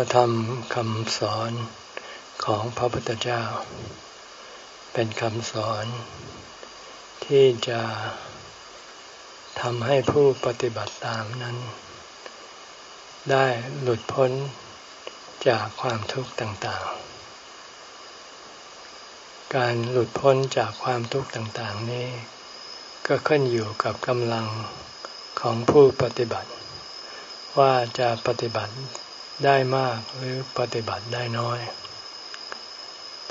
ระธรรมคำสอนของพระพุทธเจ้า เป็นคำสอน ที่จะทำให้ผู้ปฏิบัติตามนั้น ได้หลุดพ้นจากความทุกข์ต่างๆ การหลุดพ้นจากความทุกข์ต่างๆนี้ ก็ขึ้นอยู่กับกำลังของผู้ปฏิบัติ ว่าจะปฏิบัติ ได้มากหรือปฏิบัติได้น้อย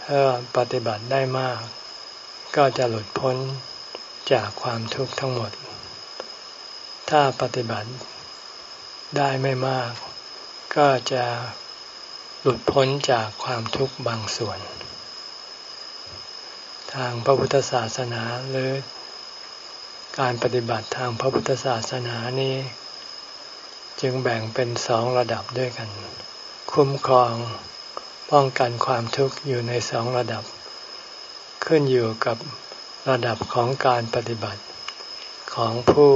ถ้าปฏิบัติได้มาก ก็จะหลุดพ้นจากความทุกข์ทั้งหมด ถ้าปฏิบัติได้ไม่มาก ก็จะหลุดพ้นจากความทุกข์บางส่วน ทางพระพุทธศาสนาหรือการปฏิบัติทางพระพุทธศาสนานี้ จึงแบ่งเป็นสองระดับด้วยกัน คุ้มครองป้องกันความทุกข์อยู่ในสองระดับ ขึ้นอยู่กับระดับของการปฏิบัติ ของผู้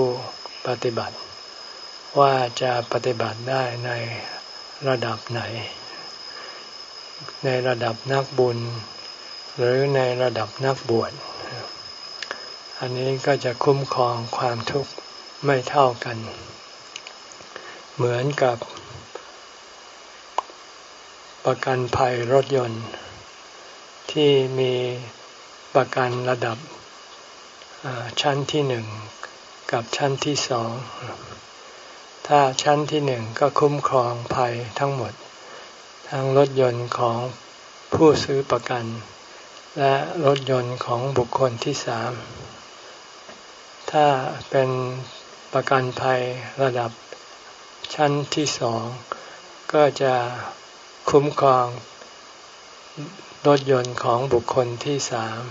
ปฏิบัติ ว่าจะปฏิบัติได้ในระดับไหน ในระดับนักบุญ หรือในระดับนักบวชอันนี้ก็จะคุ้มครองความทุกข์ไม่เท่ากัน เหมือนกับ ประกันภัยรถยนต์ ที่มีประกันระดับชั้นที่หนึ่งกับชั้นที่สอง ถ้าชั้นที่หนึ่งก็คุ้มครองภัยทั้งหมด ทั้งรถยนต์ของผู้ซื้อประกัน และรถยนต์ของบุคคลที่สาม ถ้าเป็นประกันภัยระดับ ชั้นที่สองก็จะคุ้มครองรถยนต์ของบุคคลที่สาม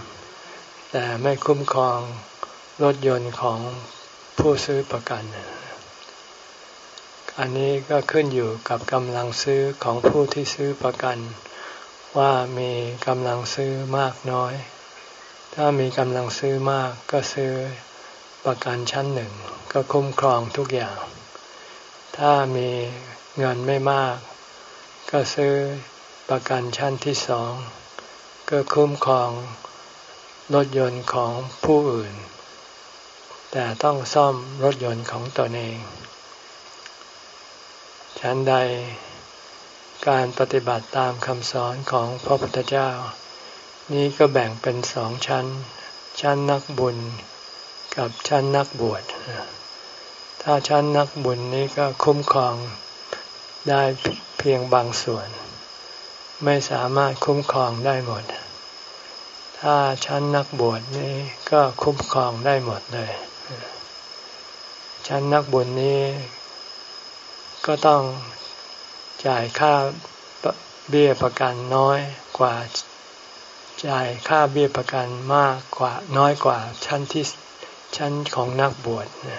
แต่ไม่คุ้มครองรถยนต์ของผู้ซื้อประกัน อันนี้ก็ขึ้นอยู่กับกำลังซื้อของผู้ที่ซื้อประกัน ว่ามีกำลังซื้อมากน้อย ถ้ามีกำลังซื้อมากก็ซื้อประกันชั้นหนึ่ง ก็คุ้มครองทุกอย่าง ถ้ามีเงินไม่มาก ก็ซื้อประกันชั้นที่สอง ก็คุ้มครองรถยนต์ของผู้อื่น แต่ต้องซ่อมรถยนต์ของตนเอง ชั้นใดการปฏิบัติตามคำสอนของพระพุทธเจ้า นี้ก็แบ่งเป็นสองชั้น ชั้นนักบุญกับชั้นนักบวช ถ้าชั้นนักบุญนี้ก็คุ้มครองได้เพียงบางส่วน ไม่สามารถคุ้มครองได้หมด ถ้าชั้นนักบวชนี้ก็คุ้มครองได้หมดเลย ชั้นนักบุญนี้ ก็ต้องจ่ายค่าเบี้ยประกันน้อยกว่าจ่ายค่าเบี้ยประกันมากกว่าน้อยกว่าชั้นที่ชั้นของนักบวชนั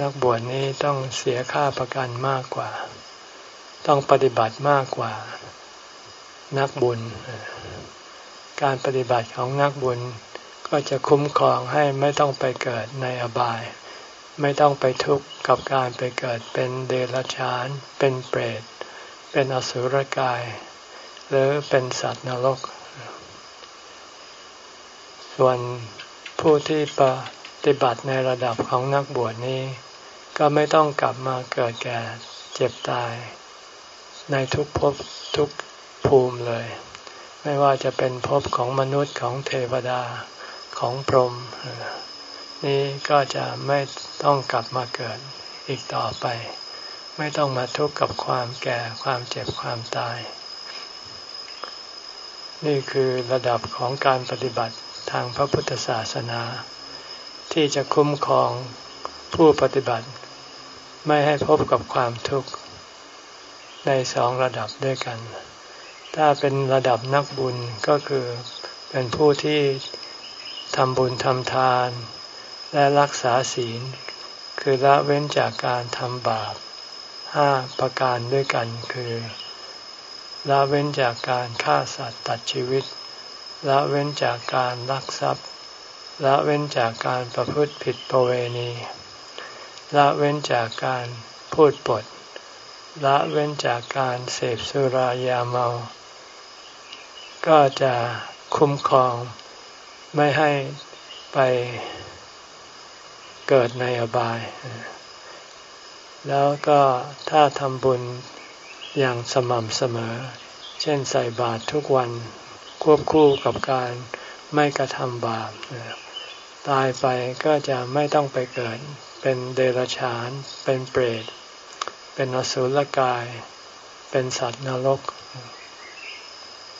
นักบวชนี้ต้องเสียค่าประกันมากกว่า ต้องปฏิบัติมากกว่า นักบุญ การปฏิบัติของนักบุญก็จะคุ้มครองให้ไม่ต้องไปเกิดในอบาย ไม่ต้องไปทุกข์กับการไปเกิดเป็นเดรัจฉาน เป็นเปรต เป็นอสุรกาย หรือเป็นสัตว์นรก ส่วนผู้ที่ปฏิบัติในระดับของนักบวชนี้ ก็ไม่ต้องกลับมาเกิดแก่เจ็บตาย ในทุกภพทุกภูมิเลย ไม่ว่าจะเป็นภพของมนุษย์ของเทวดาของพรหมนี่ก็จะไม่ต้องกลับมาเกิดอีกต่อไป ไม่ต้องมาทุกข์กับความแก่ความเจ็บความตาย นี่คือระดับของการปฏิบัติทางพระพุทธศาสนา ที่จะคุ้มครองผู้ปฏิบัติ ไม่ให้พบกับความทุกข์ในสองระดับด้วยกัน ถ้าเป็นระดับนักบุญก็คือเป็นผู้ที่ทำบุญทำทาน และรักษาศีล คือละเว้นจากการทำบาปห้าประการด้วยกันคือ ละเว้นจากการฆ่าสัตว์ตัดชีวิต ละเว้นจากการลักทรัพย์ ละเว้นจากการประพฤติผิดประเวณี ละเว้นจากการพูดปด ละเว้นจากการเสพสุรายาเมา ก็จะคุ้มครองไม่ให้ไปเกิดในอบาย แล้วก็ถ้าทำบุญอย่างสม่ำเสมอ เช่นใส่บาตรทุกวันควบคู่กับการไม่กระทำบาป ตายไปก็จะไม่ต้องไปเกิด เป็นเดรัจฉาน เป็นเปรต เป็นอสุรกาย เป็นสัตว์นรก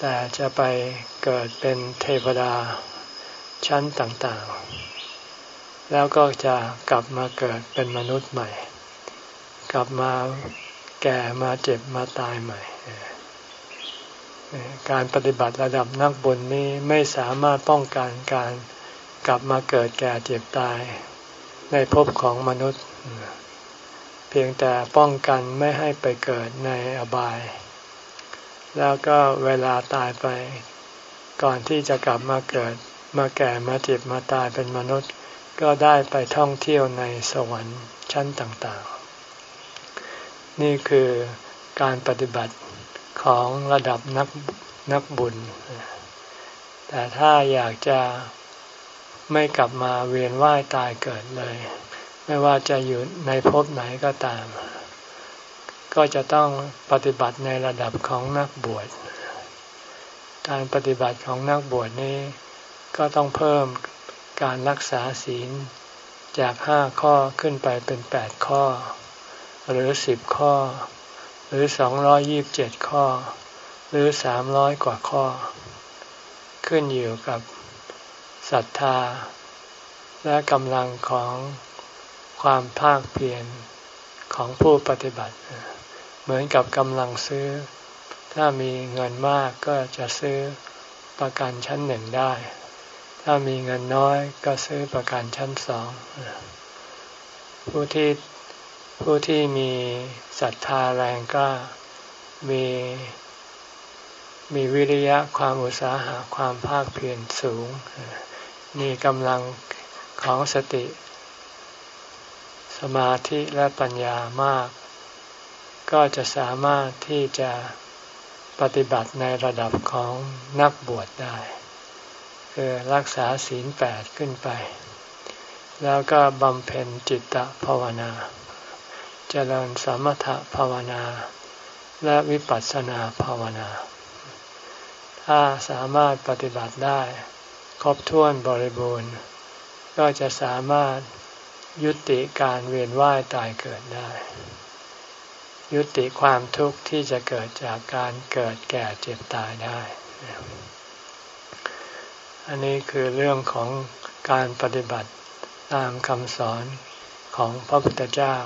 แต่จะไปเกิดเป็นเทวดาชั้นต่างๆ แล้วก็จะกลับมาเกิดเป็นมนุษย์ใหม่ กลับมาแก่มาเจ็บมาตายใหม่การปฏิบัติระดับนักบุญนี้ไม่สามารถป้องกันการ กลับมาเกิดแก่เจ็บตาย ในภพของมนุษย์ เพียงแต่ป้องกันไม่ให้ไปเกิดในอบาย แล้วก็เวลาตายไป ก่อนที่จะกลับมาเกิด มาแก่มาเจ็บมาตายเป็นมนุษย์ ก็ได้ไปท่องเที่ยวในสวรรค์ชั้นต่างๆ นี่คือการปฏิบัติของระดับนักนักบุญ แต่ถ้าอยากจะ ไม่กลับมาเวียนว่ายตายเกิดเลย ไม่ว่าจะอยู่ในภพไหนก็ตาม ก็จะต้องปฏิบัติในระดับของนักบวช การปฏิบัติของนักบวชนี้ ก็ต้องเพิ่มการรักษาศีลจากห้าข้อขึ้นไปเป็นแปดข้อ หรือสิบข้อ หรือสองร้อยยิบเจ็ดข้อ หรือสามร้อยกว่าข้อ ขึ้นอยู่กับ ศรัทธา และกำลังของความภาคเพียรของผู้ปฏิบัติ เหมือนกับกำลังซื้อ ถ้ามีเงินมากก็จะซื้อประกันชั้นหนึ่งได้ ถ้ามีเงินน้อยก็ซื้อประกันชั้นสอง ผู้ที่ผู้ที่มีศรัทธาแรงก็มีมีวิริยะความอุตสาหะความภาคเพียรสูง มีกำลังของสติ สมาธิและปัญญามาก ก็จะสามารถที่จะปฏิบัติในระดับของนักบวชได้ คือรักษาศีลแปดขึ้นไป แล้วก็บำเพ็ญจิตตภาวนาเจริญสมถภาวนา และวิปัสสนาภาวนา ถ้าสามารถปฏิบัติได้ ครบถ้วนบริบูรณ์ ก็จะสามารถยุติการเวียนว่ายตายเกิดได้ ยุติความทุกข์ที่จะเกิดจากการเกิดแก่เจ็บตายได้ อันนี้คือเรื่องของการปฏิบัติตามคำสอนของพระพุทธเจ้า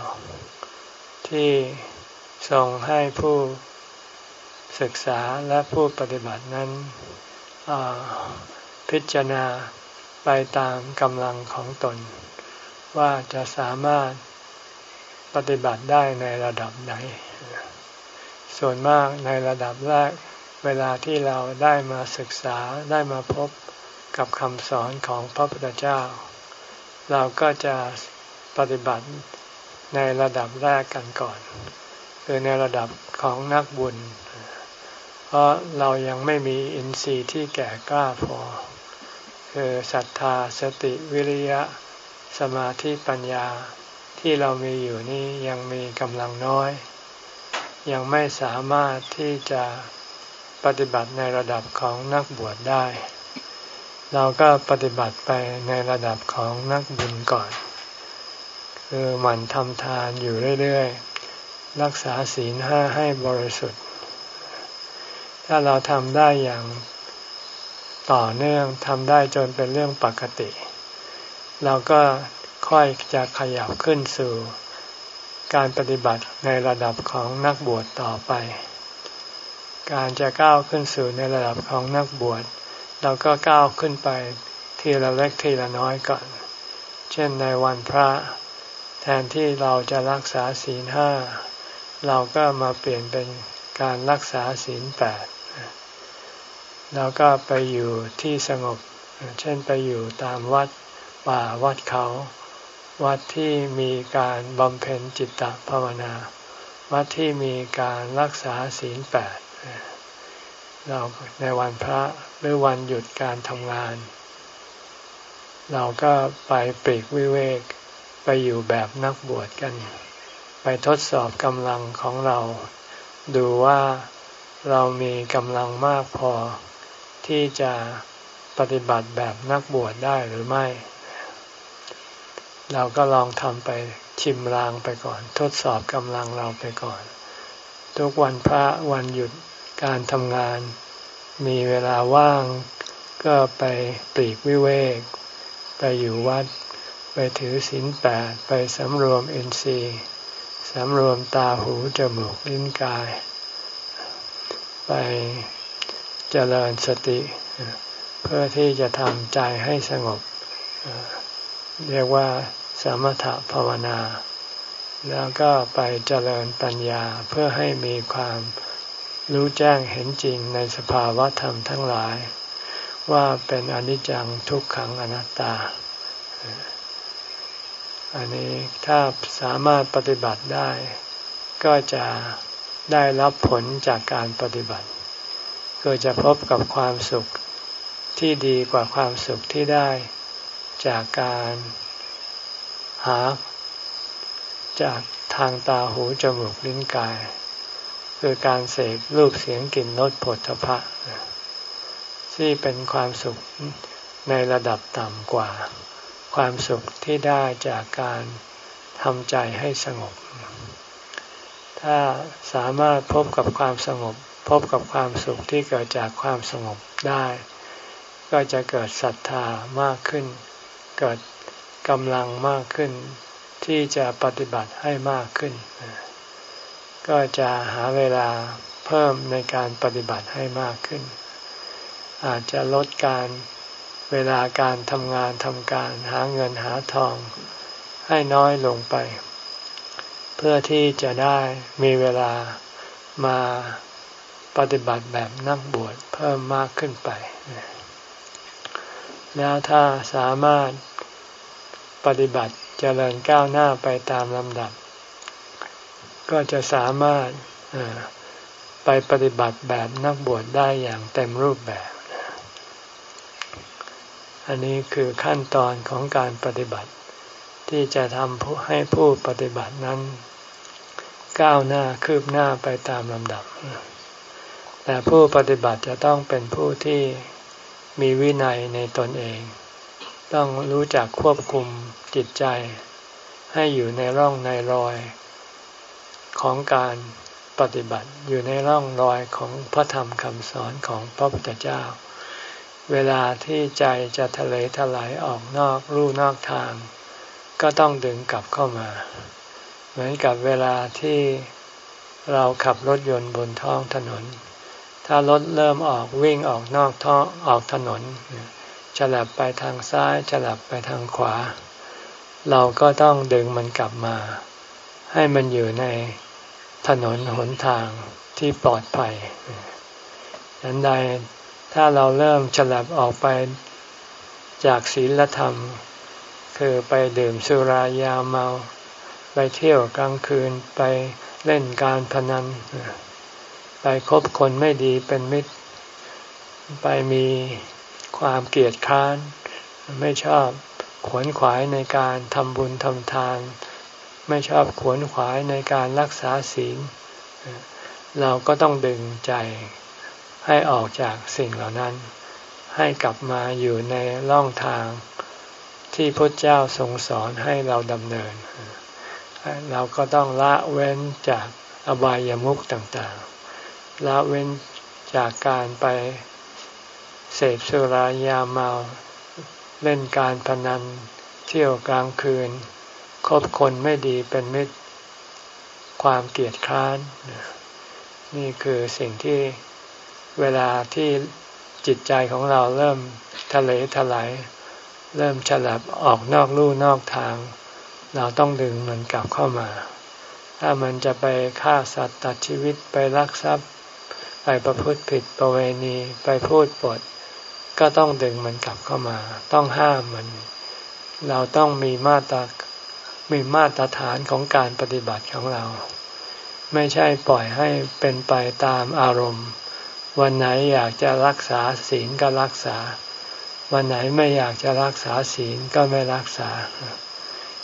ที่ทรงให้ผู้ศึกษาและผู้ปฏิบัตินั้น พิจารณาไปตามกำลังของตน ว่าจะสามารถปฏิบัติได้ในระดับไหน ส่วนมากในระดับแรก เวลาที่เราได้มาศึกษาได้มาพบกับคำสอนของพระพุทธเจ้า เราก็จะปฏิบัติในระดับแรกกันก่อน คือในระดับของนักบุญ เพราะเรายังไม่มีอินทรีย์ที่แก่กล้าพอ คือศรัทธาสติวิริยะ สมาธิปัญญาที่เรามีอยู่นี้ยังมีกำลังน้อย ยังไม่สามารถที่จะปฏิบัติในระดับของนักบวชได้ เราก็ปฏิบัติไปในระดับของนักบุญก่อน คือหมั่นทำทานอยู่เรื่อยๆ รักษาศีลห้าให้บริสุทธิ์ ถ้าเราทำได้อย่าง ต่อเนื่องทำได้จนเป็นเรื่องปกติ เราก็ค่อยจะขยับขึ้นสู่การปฏิบัติในระดับของนักบวชต่อไป การจะก้าวขึ้นสู่ในระดับของนักบวช เราก็ก้าวขึ้นไปทีละเล็กทีละน้อยก่อน เช่นในวันพระ แทนที่เราจะรักษาศีลห้า เราก็มาเปลี่ยนเป็นการรักษาศีลแปด แล้วก็ไปอยู่ที่สงบ เช่นไปอยู่ตามวัดป่าวัดเขา วัดที่มีการบำเพ็ญจิตตภาวนา วัดที่มีการรักษาศีลแปดเราในวันพระหรือวันหยุดการทำงาน เราก็ไปปรีกวิเวกไปอยู่แบบนักบวชกัน ไปทดสอบกำลังของเรา ดูว่าเรามีกำลังมากพอ ที่จะปฏิบัติแบบนักบวชได้หรือไม่ เราก็ลองทำไปชิมรางไปก่อน ทดสอบกำลังเราไปก่อน ทุกวันพระวันหยุดการทำงาน มีเวลาว่างก็ไปปลีกวิเวก ไปอยู่วัด ไปถือศีลแปดไปสำรวมเอ็นซีสำรวมตาหูจมูกลิ้นกาย ไป เจริญสติ เพื่อที่จะทำใจให้สงบ เรียกว่าสมถภาวนา แล้วก็ไปเจริญปัญญาเพื่อให้มีความรู้แจ้งเห็นจริงในสภาวะธรรมทั้งหลาย ว่าเป็นอนิจจังทุกขังอนัตตา อันนี้ถ้าสามารถปฏิบัติได้ ก็จะได้รับผลจากการปฏิบัติ ก็จะพบกับความสุขที่ดีกว่าความสุขที่ได้ จากการหา จากทางตาหูจมูกลิ้นกาย คือการเสพรูปเสียงกลิ่นรสผลทพะที่เป็นความสุขในระดับต่ำกว่า ความสุขที่ได้จากการทำใจให้สงบ ถ้าสามารถพบกับความสงบ พบกับความสุขที่เกิดจากความสงบได้ ก็จะเกิดศรัทธามากขึ้น เกิดกำลังมากขึ้น ที่จะปฏิบัติให้มากขึ้น ก็จะหาเวลาเพิ่มในการปฏิบัติให้มากขึ้น อาจจะลดการเวลาการทำงานทำการหาเงินหาทองให้น้อยลงไป เพื่อที่จะได้มีเวลามา ปฏิบัติแบบนักบวชเพิ่มมากขึ้นไป แล้วถ้าสามารถปฏิบัติเจริญก้าวหน้าไปตามลำดับ ก็จะสามารถไปปฏิบัติแบบนักบวชได้อย่างเต็มรูปแบบ อันนี้คือขั้นตอนของการปฏิบัติ ที่จะทำให้ผู้ปฏิบัตินั้น ก้าวหน้าคืบหน้าไปตามลำดับ แต่ผู้ปฏิบัติจะต้องเป็นผู้ที่มีวินัยในตนเอง ต้องรู้จักควบคุมจิตใจ ให้อยู่ในร่องในรอยของการปฏิบัติอยู่ในร่องรอยของพระธรรมคำสอนของพระพุทธเจ้า เวลาที่ใจจะทะเลทลายออกนอกรูนอกทาง ก็ต้องดึงกลับเข้ามา เหมือนกับเวลาที่เราขับรถยนต์บนท้องถนน ถ้ารถเริ่มออกวิ่งออกนอกท้อออกถนนฉลับไปทางซ้ายฉลับไปทางขวา เราก็ต้องดึงมันกลับมา ให้มันอยู่ในถนนหนทางที่ปลอดภัยดังใดถ้าเราเริ่มฉลับออกไปจากศีลธรรม คือไปดื่มสุรายาเมา ไปเที่ยวกลางคืนไปเล่นการพนัน ไปคบคนไม่ดีเป็นมิตร ไปมีความเกลียดค้าน ไม่ชอบขวนขวายในการทำบุญทำทาน ไม่ชอบขวนขวายในการรักษาศีล เราก็ต้องดึงใจให้ออกจากสิ่งเหล่านั้น ให้กลับมาอยู่ในล่องทางที่พระเจ้าทรงสอนให้เราดำเนิน เราก็ต้องละเว้นจากอบายามุขต่างๆ ละเว้นจากการไปเสพสุรายาเมา เล่นการพนัน เที่ยวกลางคืน คบคนไม่ดีเป็นมิตร ความเกลียดคร้าน นี่คือสิ่งที่เวลาที่จิตใจของเราเริ่มทะเลทลายเริ่มฉลับออกนอกลู่นอกทาง เราต้องดึงมันกลับเข้ามา ถ้ามันจะไปฆ่าสัตว์ตัดชีวิตไปลักทรัพย์ ไปประพฤติผิดประเวณีไปพูดปด ก็ต้องดึงมันกลับเข้ามา ต้องห้ามมัน เราต้องมีมาตรมีมาตรฐานของการปฏิบัติของเรา ไม่ใช่ปล่อยให้เป็นไปตามอารมณ์ วันไหนอยากจะรักษาศีลก็รักษา วันไหนไม่อยากจะรักษาศีลก็ไม่รักษา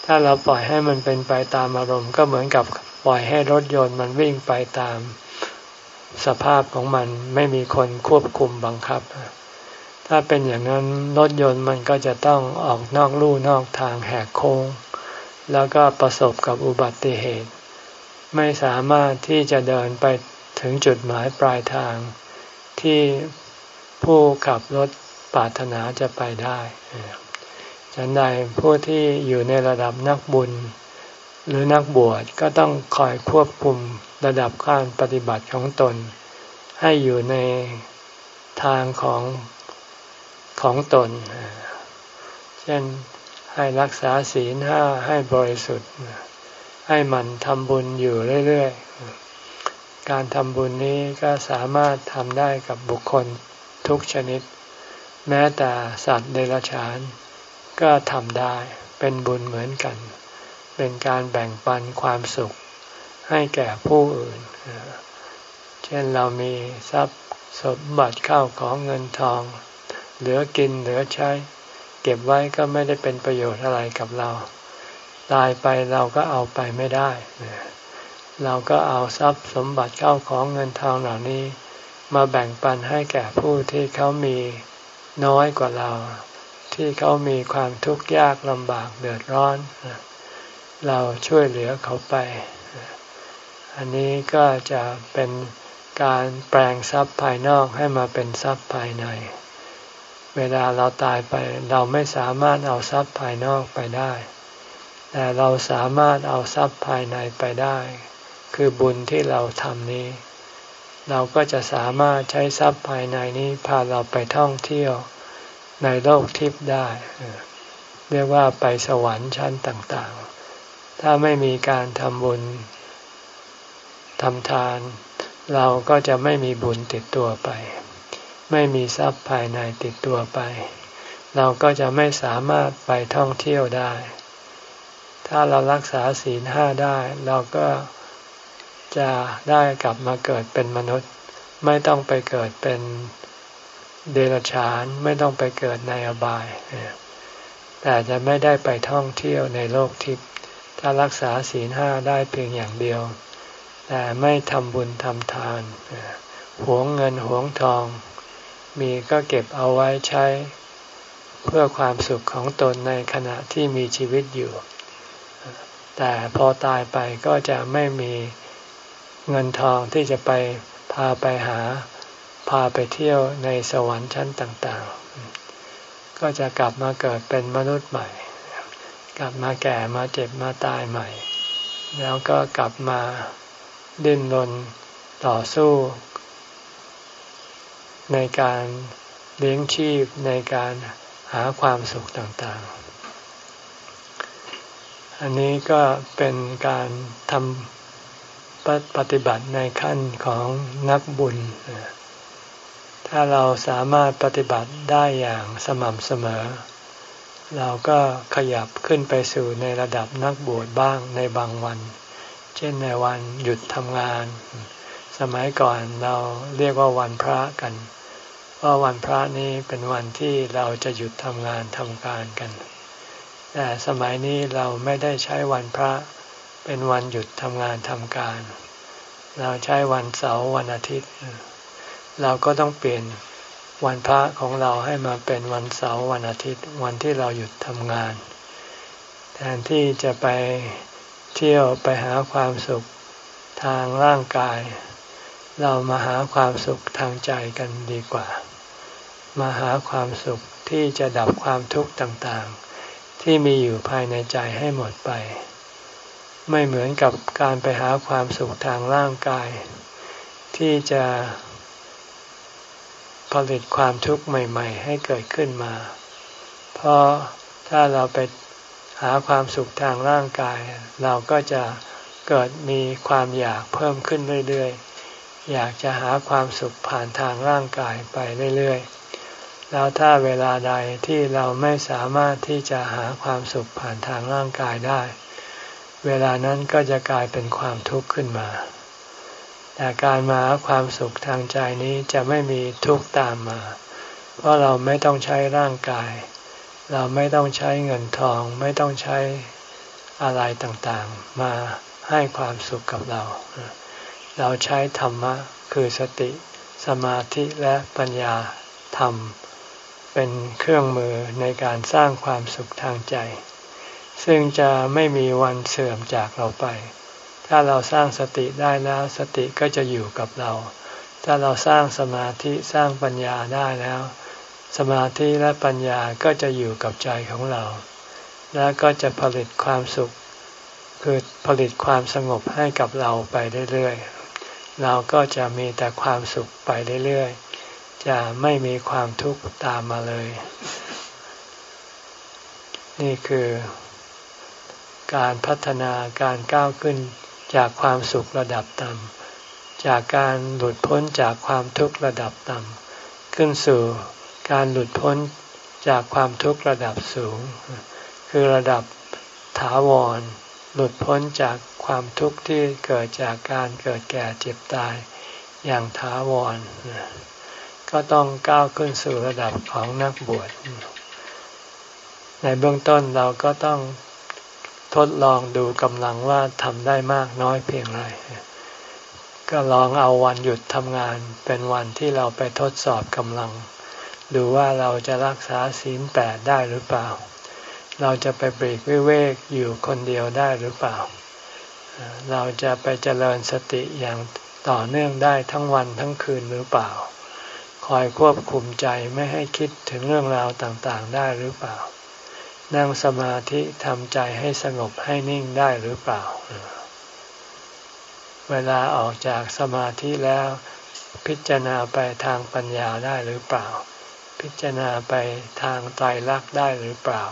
ถ้าเราปล่อยให้มันเป็นไปตามอารมณ์ ก็เหมือนกับปล่อยให้รถยนต์มันวิ่งไปตาม สภาพของมันไม่มีคนควบคุมบังคับ ถ้าเป็นอย่างนั้นรถยนต์มันก็จะต้องออกนอกลู่นอกทางแหกโค้ง แล้วก็ประสบกับอุบัติเหตุ ไม่สามารถที่จะเดินไปถึงจุดหมายปลายทาง ที่ผู้ขับรถปรารถนาจะไปได้ฉันใดผู้ที่อยู่ในระดับนักบุญ หรือนักบวชก็ต้องคอยควบคุม ระดับการปฏิบัติของตน ให้อยู่ในทางของของตน เช่นให้รักษาศีลห้าให้บริสุทธิ์ ให้มันทำบุญอยู่เรื่อยๆ การทำบุญนี้ก็สามารถทำได้กับบุคคลทุกชนิด แม้แต่สัตว์เดรัจฉาน ก็ทำได้เป็นบุญเหมือนกัน เป็นการแบ่งปันความสุข ให้แก่ผู้อื่น เช่นเรามีทรัพย์สมบัติเข้าของเงินทอง เหลือกินเหลือใช้ เก็บไว้ก็ไม่ได้เป็นประโยชน์อะไรกับเรา ตายไปเราก็เอาไปไม่ได้ เราก็เอาทรัพย์สมบัติเข้าของเงินทองเหล่านี้ มาแบ่งปันให้แก่ผู้ที่เขามีน้อยกว่าเรา ที่เขามีความทุกข์ยากลำบากเดือดร้อน เราช่วยเหลือเขาไป อันนี้ก็จะเป็นการแปลงทรัพย์ภายนอกให้มาเป็นทรัพย์ภายใน เวลาเราตายไปเราไม่สามารถเอาทรัพย์ภายนอกไปได้ แต่เราสามารถเอาทรัพย์ภายในไปได้ คือบุญที่เราทำนี้ เราก็จะสามารถใช้ทรัพย์ภายในนี้พาเราไปท่องเที่ยวในโลกทิพย์ได้ เรียกว่าไปสวรรค์ชั้นต่างๆ ถ้าไม่มีการทำบุญ ทำทาน เราก็จะไม่มีบุญติดตัวไป ไม่มีทรัพย์ภายในติดตัวไป เราก็จะไม่สามารถไปท่องเที่ยวได้ ถ้าเรารักษาศีลห้าได้ เราก็จะได้กลับมาเกิดเป็นมนุษย์ ไม่ต้องไปเกิดเป็นเดรัจฉานไม่ต้องไปเกิดในอบาย แต่จะไม่ได้ไปท่องเที่ยวในโลกทิพย์ถ้ารักษาศีลห้าได้เพียงอย่างเดียว แต่ไม่ทำบุญทำทาน หวงเงินหวงทอง มีก็เก็บเอาไว้ใช้ เพื่อความสุขของตนในขณะที่มีชีวิตอยู่ แต่พอตายไปก็จะไม่มีเงินทองที่จะไปพาไปหา พาไปเที่ยวในสวรรค์ชั้นต่างๆ ก็จะกลับมาเกิดเป็นมนุษย์ใหม่ กลับมาแก่มาเจ็บมาตายใหม่ แล้วก็กลับมา ดิ้นรนต่อสู้ ในการเลี้ยงชีพในการหาความสุขต่างๆ อันนี้ก็เป็นการทำปฏิบัติในขั้นของนักบุญ ถ้าเราสามารถปฏิบัติได้อย่างสม่ำเสมอ เราก็ขยับขึ้นไปสู่ในระดับนักบวชบ้างในบางวัน เช่นในวันหยุดทำงาน สมัยก่อนเราเรียกว่าวันพระกันว่าวันพระนี้เป็นวันที่เราจะหยุดทำงานทำการกัน แต่สมัยนี้เราไม่ได้ใช้วันพระเป็นวันหยุดทำงานทำการ เราใช้วันเสาร์วันอาทิตย์ เราก็ต้องเปลี่ยนวันพระของเราให้มาเป็นวันเสาร์วันอาทิตย์ วันที่เราหยุดทำงาน แทนที่จะไป เที่ยวไปหาความสุขทางร่างกาย เรามาหาความสุขทางใจกันดีกว่า มาหาความสุขที่จะดับความทุกข์ต่างๆ ที่มีอยู่ภายในใจให้หมดไป ไม่เหมือนกับการไปหาความสุขทางร่างกาย ที่จะผลิตความทุกข์ใหม่ ๆ ให้เกิดขึ้นมา เพราะถ้าเราไป หาความสุขทางร่างกาย เราก็จะเกิดมีความอยากเพิ่มขึ้นเรื่อยๆ อยากจะหาความสุขผ่านทางร่างกายไปเรื่อยๆ แล้วถ้าเวลาใดที่เราไม่สามารถที่จะหาความสุขผ่านทางร่างกายได้ เวลานั้นก็จะกลายเป็นความทุกข์ขึ้นมาแต่การมาความสุขทางใจนี้จะไม่มีทุกข์ตามมา เพราะเราไม่ต้องใช้ร่างกาย เราไม่ต้องใช้เงินทองไม่ต้องใช้อะไรต่างๆ มาให้ความสุขกับเรา เราใช้ธรรมะคือสติ สมาธิและปัญญาธรรม เป็นเครื่องมือในการสร้างความสุขทางใจ ซึ่งจะไม่มีวันเสื่อมจากเราไป ถ้าเราสร้างสติได้แล้วสติก็จะอยู่กับเรา ถ้าเราสร้างสมาธิสร้างปัญญาได้แล้ว สมาธิและปัญญาก็จะอยู่กับใจของเรา แล้วก็จะผลิตความสุข คือผลิตความสงบให้กับเราไปเรื่อยๆ เราก็จะมีแต่ความสุขไปเรื่อยๆ จะไม่มีความทุกข์ตามมาเลย นี่คือการพัฒนาการก้าวขึ้นจากความสุขระดับต่ำจากการหลุดพ้นจากความทุกข์ระดับต่ำขึ้นสู่ การหลุดพ้นจากความทุกข์ระดับสูง คือระดับถาวร หลุดพ้นจากความทุกข์ที่เกิดจากการเกิดแก่เจ็บตายอย่างถาวร ก็ต้องก้าวขึ้นสู่ระดับของนักบวช ในเบื้องต้นเราก็ต้องทดลองดูกำลังว่าทำได้มากน้อยเพียงไร ก็ลองเอาวันหยุดทำงานเป็นวันที่เราไปทดสอบกำลัง ดูว่าเราจะรักษาศีลแปดได้หรือเปล่า เราจะไปปรีกวิเวกอยู่คนเดียวได้หรือเปล่า เราจะไปเจริญสติอย่างต่อเนื่องได้ทั้งวันทั้งคืนหรือเปล่า คอยควบคุมใจไม่ให้คิดถึงเรื่องราวต่างๆได้หรือเปล่า นั่งสมาธิทำใจให้สงบให้นิ่งได้หรือเปล่า เวลาออกจากสมาธิแล้วพิจารณาไปทางปัญญาได้หรือเปล่า พิจารณาไปทางไตรลักได้หรือเปล่า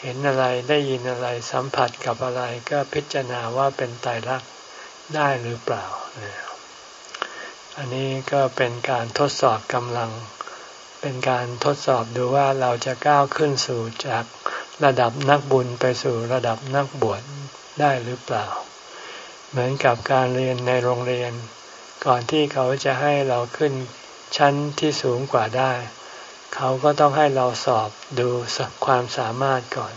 เห็นอะไรได้ยินอะไรสัมผัสกับอะไรก็พิจารณาว่าเป็นตายรักได้หรือเปล่า อันนี้ก็เป็นการทดสอบกำลัง เป็นการทดสอบดูว่าเราจะก้าวขึ้นสู่จากระดับนักบุญไปสู่ระดับนักบวชได้หรือเปล่า เหมือนกับการเรียนในโรงเรียน ก่อนที่เขาจะให้เราขึ้นชั้นที่สูงกว่าได้ เขาก็ต้องให้เราสอบดูความสามารถก่อน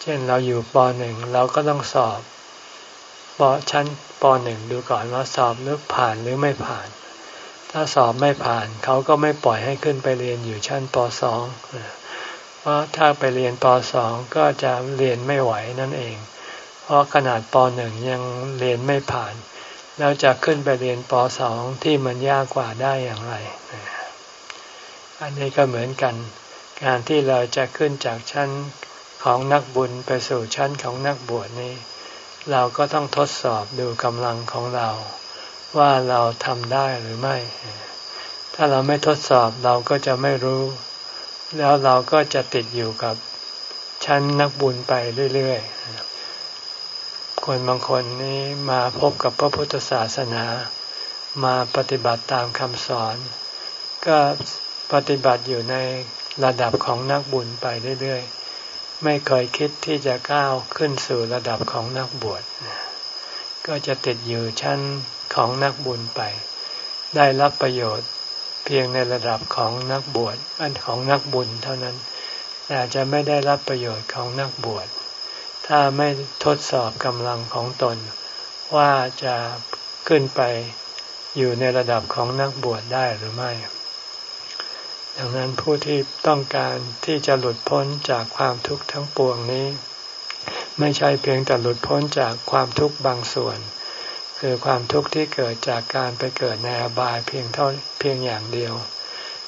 เช่นเราอยู่ปหนึ่งเราก็ต้องสอบปชั้นปหนึ่งดูก่อนว่าสอบหรือผ่านหรือไม่ผ่าน ถ้าสอบไม่ผ่าน เขาก็ไม่ปล่อยให้ขึ้นไปเรียนอยู่ชั้นปสองเพราะถ้าไปเรียนปสองก็จะเรียนไม่ไหวนั่นเอง เพราะขนาดปหนึ่งยังเรียนไม่ผ่าน แล้วจะขึ้นไปเรียนปสองที่มันยากกว่าได้อย่างไร อันนี้ก็เหมือนกัน การที่เราจะขึ้นจากชั้นของนักบุญไปสู่ชั้นของนักบวชนี้ เราก็ต้องทดสอบดูกำลังของเรา ว่าเราทำได้หรือไม่ ถ้าเราไม่ทดสอบเราก็จะไม่รู้ แล้วเราก็จะติดอยู่กับชั้นนักบุญไปเรื่อยๆ คนบางคนนี้มาพบกับพระพุทธศาสนา มาปฏิบัติตามคำสอน ก็ ปฏิบัติอยู่ในระดับของนักบุญไปเรื่อยๆ ไม่เคยคิดที่จะก้าวขึ้นสู่ระดับของนักบวช ก็จะติดอยู่ชั้นของนักบุญไป ได้รับประโยชน์เพียงในระดับของนักบวชอันของนักบุญเท่านั้น แต่จะไม่ได้รับประโยชน์ของนักบวช ถ้าไม่ทดสอบกำลังของตน ว่าจะขึ้นไปอยู่ในระดับของนักบวชได้หรือไม่ ดังนั้นผู้ที่ต้องการที่จะหลุดพ้นจากความทุกข์ทั้งปวงนี้ ไม่ใช่เพียงแต่หลุดพ้นจากความทุกข์บางส่วน คือความทุกข์ที่เกิดจากการไปเกิดในอบายเพียงเท่าเพียงอย่างเดียว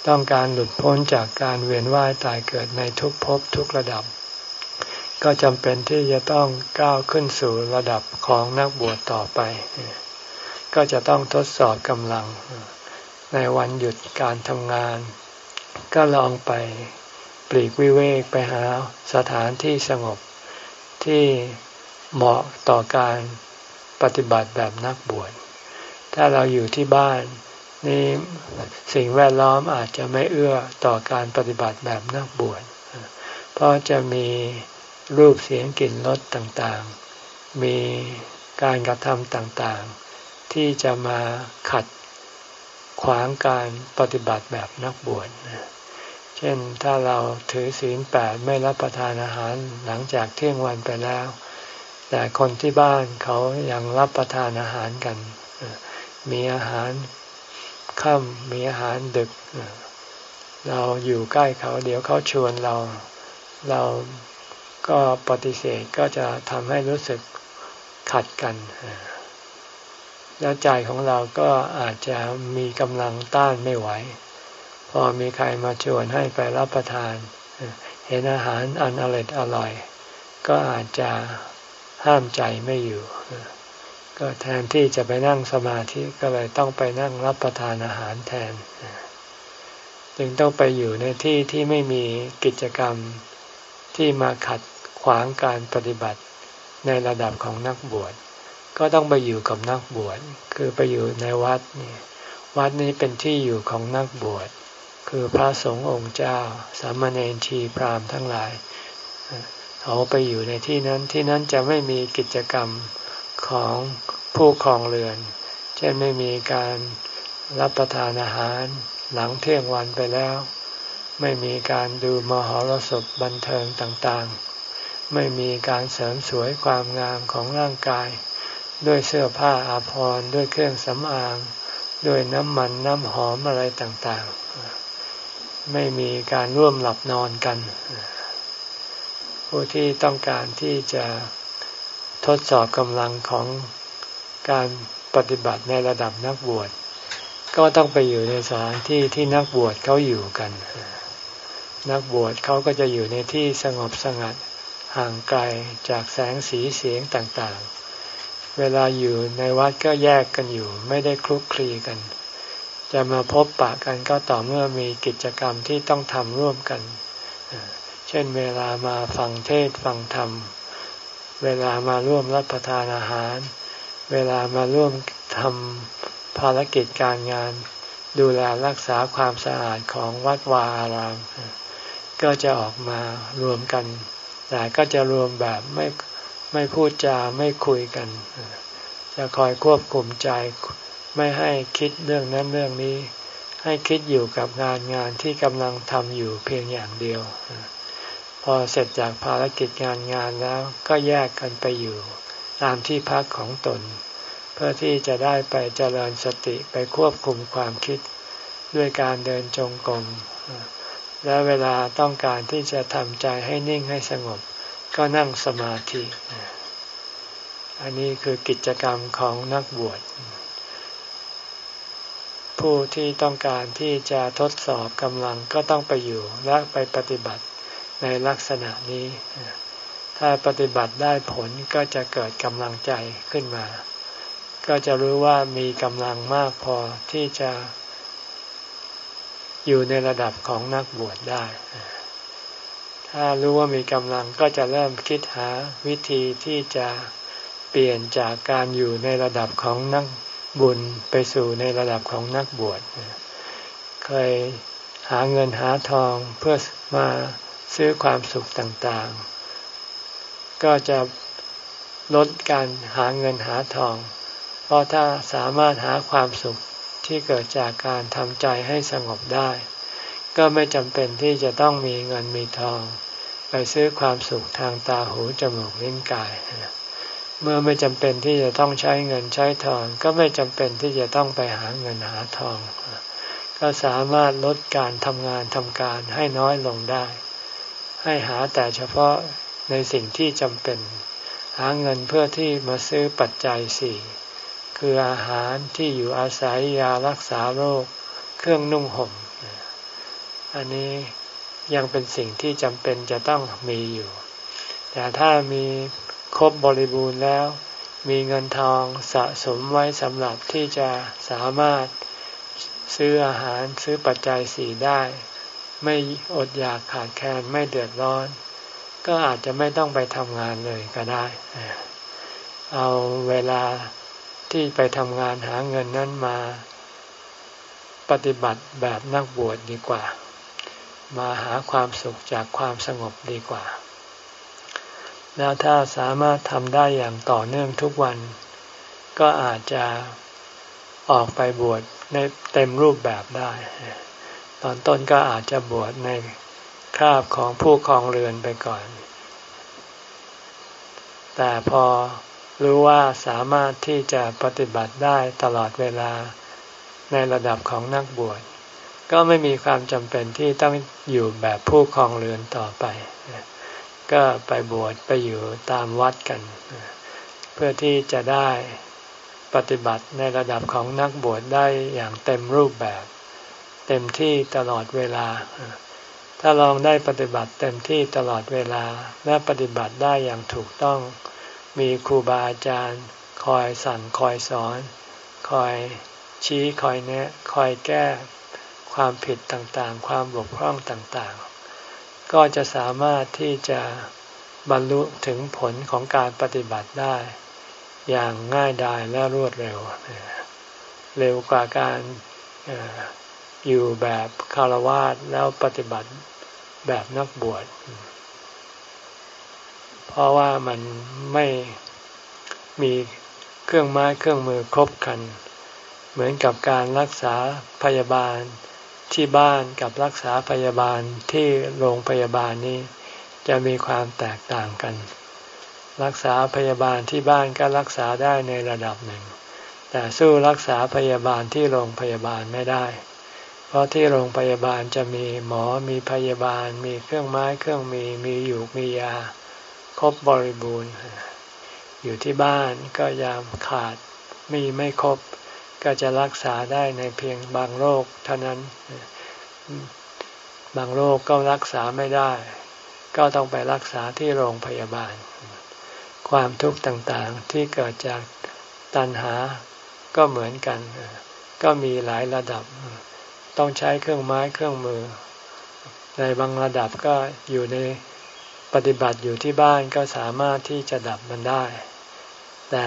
ต้องการหลุดพ้นจากการเวียนว่ายตายเกิดในทุกภพทุกระดับ ก็จำเป็นที่จะต้องก้าวขึ้นสู่ระดับของนักบวชต่อไป ก็จะต้องทดสอบกำลัง ในวันหยุดการทำงาน ก็ลองไปปลีกวิเวกไปหาสถานที่สงบที่เหมาะต่อการปฏิบัติแบบนักบวช ถ้าเราอยู่ที่บ้านนี่สิ่งแวดล้อมอาจจะไม่เอื้อต่อการปฏิบัติแบบนักบวช เพราะจะมีรูปเสียงกลิ่นรสต่างๆ มีการกระทำต่างๆ ที่จะมาขัดขวางการปฏิบัติแบบนักบวช เช่นถ้าเราถือศีลแปดไม่รับประทานอาหารหลังจากเที่ยงวันไปแล้ว แต่คนที่บ้านเขายังรับประทานอาหารกัน มีอาหารค่ำมีอาหารดึก เราอยู่ใกล้เขาเดี๋ยวเขาชวนเรา เราก็ปฏิเสธก็จะทำให้รู้สึกขัดกัน แล้วใจของเราก็อาจจะมีกำลังต้านไม่ไหว พอมีใครมาชวนให้ไปรับประทาน เห็นอาหารอันอร่อยอร่อย ก็อาจจะห้ามใจไม่อยู่ ก็แทนที่จะไปนั่งสมาธิก็เลยต้องไปนั่งรับประทานอาหารแทน จึงต้องไปอยู่ในที่ที่ไม่มีกิจกรรมที่มาขัดขวางการปฏิบัติในระดับของนักบวช ก็ต้องไปอยู่กับนักบวช คือไปอยู่ในวัดนี่วัดนี้เป็นที่อยู่ของนักบวช คือพระสงฆ์องค์เจ้า สามเณรชีพรามทั้งหลายเขาไปอยู่ในที่นั้นที่นั้นจะไม่มีกิจกรรมของผู้ครองเรือน เช่นไม่มีการรับประทานอาหารหลังเที่ยงวันไปแล้ว ไม่มีการดูมหรสพบันเทิงต่างๆ ไม่มีการเสริมสวยความงามของร่างกาย ด้วยเสื้อผ้าอาภรณ์ด้วยเครื่องสำอาง ด้วยน้ำมันน้ำหอมอะไรต่างๆ ไม่มีการร่วมหลับนอนกัน ผู้ที่ต้องการที่จะทดสอบกำลังของการปฏิบัติในระดับนักบวช ก็ต้องไปอยู่ในสถานที่ที่นักบวชเขาอยู่กัน นักบวชเขาก็จะอยู่ในที่สงบสงัดห่างไกลจากแสงสีเสียงต่างๆ เวลาอยู่ในวัดก็แยกกันอยู่ ไม่ได้คลุกคลีกัน จะมาพบปะกันก็ต่อเมื่อมีกิจกรรมที่ต้องทำร่วมกัน เช่นเวลามาฟังเทศฟังธรรม เวลามาร่วมรับประทานอาหาร เวลามาร่วมทำภารกิจการงาน ดูแลรักษาความสะอาดของวัดวาอาราม ก็จะออกมารวมกัน แต่ก็จะรวมแบบไม่ไม่พูดจาไม่คุยกัน จะคอยควบคุมใจ ไม่ให้คิดเรื่องนั้นเรื่องนี้ ให้คิดอยู่กับงานงานที่กำลังทำอยู่เพียงอย่างเดียว พอเสร็จจากภารกิจงานงานแล้วก็แยกกันไปอยู่ตามที่พักของตน เพื่อที่จะได้ไปเจริญสติไปควบคุมความคิดด้วยการเดินจงกรมและเวลาต้องการที่จะทำใจให้นิ่งให้สงบ ก็นั่งสมาธิ อันนี้คือกิจกรรมของนักบวช ผู้ที่ต้องการที่จะทดสอบกำลังก็ต้องไปอยู่และไปปฏิบัติในลักษณะนี้ ถ้าปฏิบัติได้ผลก็จะเกิดกำลังใจขึ้นมา ก็จะรู้ว่ามีกำลังมากพอที่จะอยู่ในระดับของนักบวชได้ ถ้ารู้ว่ามีกำลังก็จะเริ่มคิดหาวิธีที่จะเปลี่ยนจากการอยู่ในระดับของนัก บุญไปสู่ในระดับของนักบวชเคยหาเงินหาทองเพื่อมาซื้อความสุขต่างๆ ก็จะลดการหาเงินหาทอง เพราะถ้าสามารถหาความสุขที่เกิดจากการทำใจให้สงบได้ ก็ไม่จำเป็นที่จะต้องมีเงินมีทอง ไปซื้อความสุขทางตาหูจมูกลิ้นกาย เมื่อไม่จำเป็นที่จะต้องใช้เงินใช้ทอง ก็ไม่จำเป็นที่จะต้องไปหาเงินหาทอง ก็สามารถลดการทำงานทำการให้น้อยลงได้ ให้หาแต่เฉพาะในสิ่งที่จำเป็น หาเงินเพื่อที่มาซื้อปัจจัยสี่คืออาหารที่อยู่อาศัยยารักษาโรค เครื่องนุ่งห่ม อันนี้ยังเป็นสิ่งที่จำเป็นจะต้องมีอยู่ แต่ถ้ามี ครบบริบูรณ์แล้ว มีเงินทองสะสมไว้สำหรับที่จะสามารถซื้ออาหารซื้อปัจจัยสี่ได้ ไม่อดอยากขาดแคลนไม่เดือดร้อน ก็อาจจะไม่ต้องไปทำงานเลยก็ได้ เอาเวลาที่ไปทำงานหาเงินนั้นมาปฏิบัติแบบนักบวชดดีกว่า มาหาความสุขจากความสงบดีกว่า แล้วถ้าสามารถทำได้อย่างต่อเนื่องทุกวัน ก็อาจจะออกไปบวชในเต็มรูปแบบได้ ตอนต้นก็อาจจะบวชในคราบของผู้ครองเรือนไปก่อน แต่พอรู้ว่าสามารถที่จะปฏิบัติได้ตลอดเวลาในระดับของนักบวช ก็ไม่มีความจำเป็นที่ต้องอยู่แบบผู้ครองเรือนต่อไป ก็ไปบวชไปอยู่ตามวัดกัน เพื่อที่จะได้ปฏิบัติในระดับของนักบวชได้อย่างเต็มรูปแบบ เต็มที่ตลอดเวลา ถ้าลองได้ปฏิบัติเต็มที่ตลอดเวลาและปฏิบัติได้อย่างถูกต้อง มีครูบาอาจารย์ คอยสั่งคอยสอน คอยชี้คอยแนะ คอยแก้ ความผิดต่างๆ ความบกพร่องต่างๆ ก็จะสามารถที่จะบรรลุถึงผลของการปฏิบัติได้ อย่างง่ายดายและรวดเร็ว เร็วกว่าการอยู่แบบคารวาสแล้วปฏิบัติแบบนักบวช เพราะว่ามันไม่มีเครื่องไม้เครื่องมือครบคัน เหมือนกับการรักษาพยาบาล ที่บ้านกับรักษาพยาบาลที่โรงพยาบาลนี้ จะมีความแตกต่างกัน รักษาพยาบาลที่บ้านก็รักษาได้ในระดับหนึ่ง แต่สู้รักษาพยาบาลที่โรงพยาบาลไม่ได้ เพราะที่โรงพยาบาลจะมีหมอมีพยาบาล มีเครื่องไม้เครื่องมีมีอยู่มียา ครบบริบูรณ์ อยู่ที่บ้านก็ยามขาดมีไม่ครบ ก็จะรักษาได้ในเพียงบางโรคเท่านั้น บางโรคก็รักษาไม่ได้ ก็ต้องไปรักษาที่โรงพยาบาล ความทุกข์ต่างๆที่เกิดจากตัณหาก็เหมือนกัน ก็มีหลายระดับ ต้องใช้เครื่องไม้เครื่องมือ ในบางระดับก็อยู่ในปฏิบัติอยู่ที่บ้านก็สามารถที่จะดับมันได้ แต่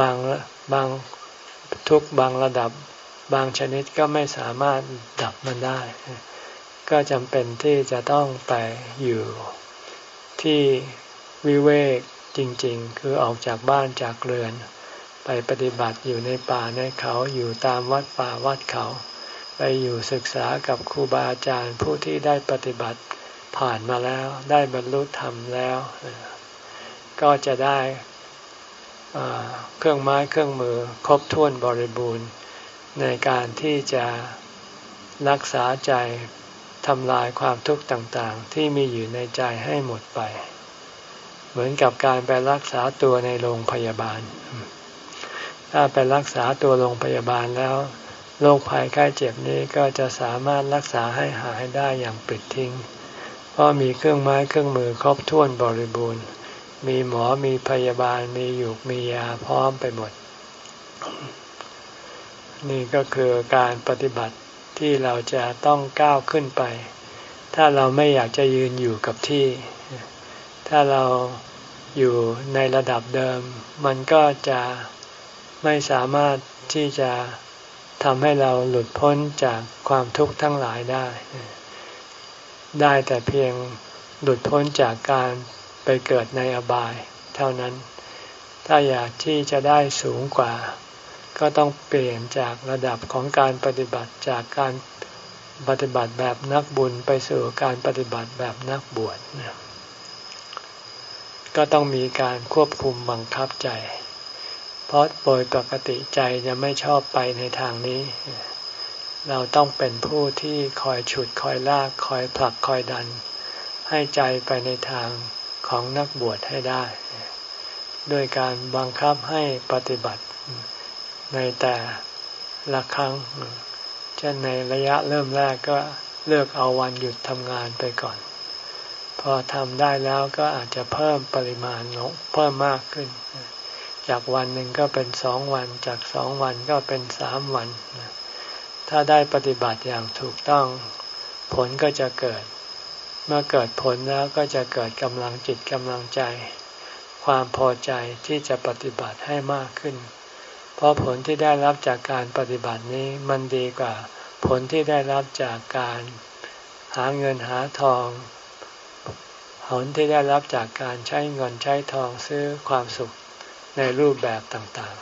บางบาง ทุกบางระดับบางชนิดก็ไม่สามารถดับมันได้ ก็จำเป็นที่จะต้องไปอยู่ที่วิเวกจริงๆ คือออกจากบ้านจากเรือน ไปปฏิบัติอยู่ในป่าในเขาอยู่ตามวัดป่าวัดเขา ไปอยู่ศึกษากับครูบาอาจารย์ผู้ที่ได้ปฏิบัติผ่านมาแล้วได้บรรลุธรรมแล้ว ก็จะได้ เครื่องไม้เครื่องมือครบถ้วนบริบูรณ์ ในการที่จะรักษาใจทำลายความทุกข์ต่างๆ ที่มีอยู่ในใจให้หมดไป เหมือนกับการไปรักษาตัวในโรงพยาบาล ถ้าไปรักษาตัวโรงพยาบาลแล้วโรคภัยไข้เจ็บนี้ก็จะสามารถรักษาให้หายได้อย่างปิดทิ้ง เพราะมีเครื่องไม้เครื่องมือครบถ้วนบริบูรณ์ มีหมอมีพยาบาลมีอยู่มียาพร้อมไปหมด นี่ก็คือการปฏิบัติที่เราจะต้องก้าวขึ้นไป ถ้าเราไม่อยากจะยืนอยู่กับที่ ถ้าเราอยู่ในระดับเดิม มันก็จะไม่สามารถที่จะทำให้เราหลุดพ้นจากความทุกข์ทั้งหลายได้ ได้แต่เพียงหลุดพ้นจากการ ไปเกิดในอบาย เท่านั้น ถ้าอยากที่จะได้สูงกว่า ก็ต้องเปลี่ยนจากระดับของการปฏิบัติจากการปฏิบัติแบบนักบุญไปสู่การปฏิบัติแบบนักบวชก็ต้องมีการควบคุมบังคับใจ เพราะโดยปกติใจจะไม่ชอบไปในทางนี้ เราต้องเป็นผู้ที่คอยฉุดคอยลากคอยผลักคอยดัน ให้ใจไปในทาง ของนักบวชให้ได้ ด้วยการบังคับให้ปฏิบัติในแต่ละครั้ง เช่นในระยะเริ่มแรกก็เลือกเอาวันหยุดทำงานไปก่อน พอทำได้แล้วก็อาจจะเพิ่มปริมาณลงเพิ่มมากขึ้น จากวันหนึ่งก็เป็นสองวัน จากสองวันก็เป็นสามวัน ถ้าได้ปฏิบัติอย่างถูกต้อง ผลก็จะเกิด เมื่อเกิดผลแล้วก็จะเกิดกำลังจิตกำลังใจ ความพอใจที่จะปฏิบัติให้มากขึ้น เพราะผลที่ได้รับจากการปฏิบัตินี้มันดีกว่า ผลที่ได้รับจากการหาเงินหาทอง ผลที่ได้รับจากการใช้เงินใช้ทองซื้อความสุขในรูปแบบต่าง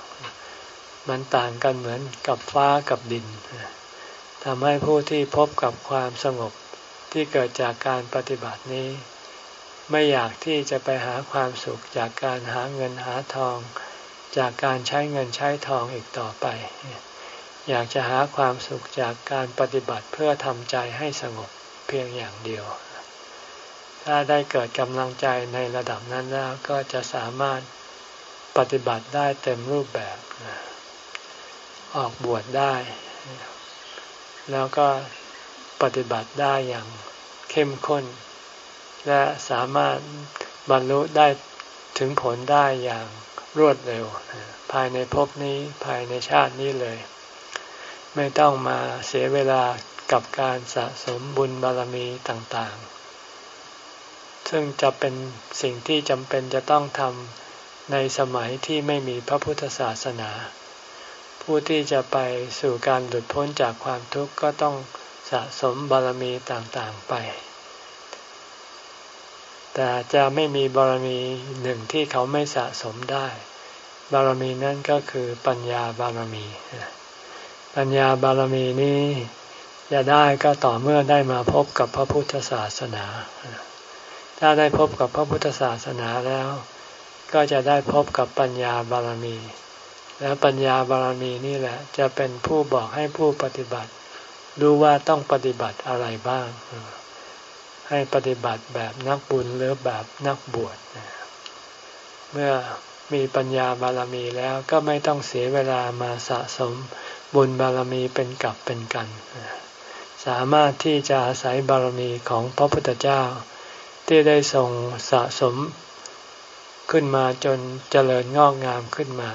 ๆ มันต่างกันเหมือนกับฟ้ากับดินทำให้ผู้ที่พบกับความสงบ ที่เกิดจากการปฏิบัตินี้ ไม่อยากที่จะไปหาความสุขจากการหาเงินหาทอง จากการใช้เงินใช้ทองอีกต่อไป อยากจะหาความสุขจากการปฏิบัติเพื่อทำใจให้สงบเพียงอย่างเดียว ถ้าได้เกิดกำลังใจในระดับนั้นแล้วก็จะสามารถปฏิบัติได้เต็มรูปแบบ ออกบวชได้ แล้วก็ ปฏิบัติได้อย่างเข้มข้น และสามารถบรรลุได้ถึงผลได้อย่างรวดเร็ว ภายในภพนี้ภายในชาตินี้เลย ไม่ต้องมาเสียเวลากับการสะสมบุญบารมีต่างๆ ซึ่งจะเป็นสิ่งที่จำเป็นจะต้องทำในสมัยที่ไม่มีพระพุทธศาสนา ผู้ที่จะไปสู่การหลุดพ้นจากความทุกข์ก็ต้อง สะสมบารมีต่างๆไป แต่จะไม่มีบารมีหนึ่งที่เขาไม่สะสมได้ บารมีนั่นก็คือปัญญาบารมี ปัญญาบารมีนี้จะได้ก็ต่อเมื่อได้มาพบกับพระพุทธศาสนา ถ้าได้พบกับพระพุทธศาสนาแล้ว ก็จะได้พบกับปัญญาบารมี แล้วปัญญาบารมีนี่แหละ จะเป็นผู้บอกให้ผู้ปฏิบัติ รู้ว่าต้องปฏิบัติอะไรบ้าง ให้ปฏิบัติแบบนักบุญหรือแบบนักบวชเมื่อมีปัญญาบารมีแล้วก็ไม่ต้องเสียเวลามาสะสมบุญบารมีเป็นกับเป็นกัน สามารถที่จะอาศัยบารมีของพระพุทธเจ้า ที่ได้ทรงสะสมขึ้นมาจนเจริญงอกงามขึ้นมา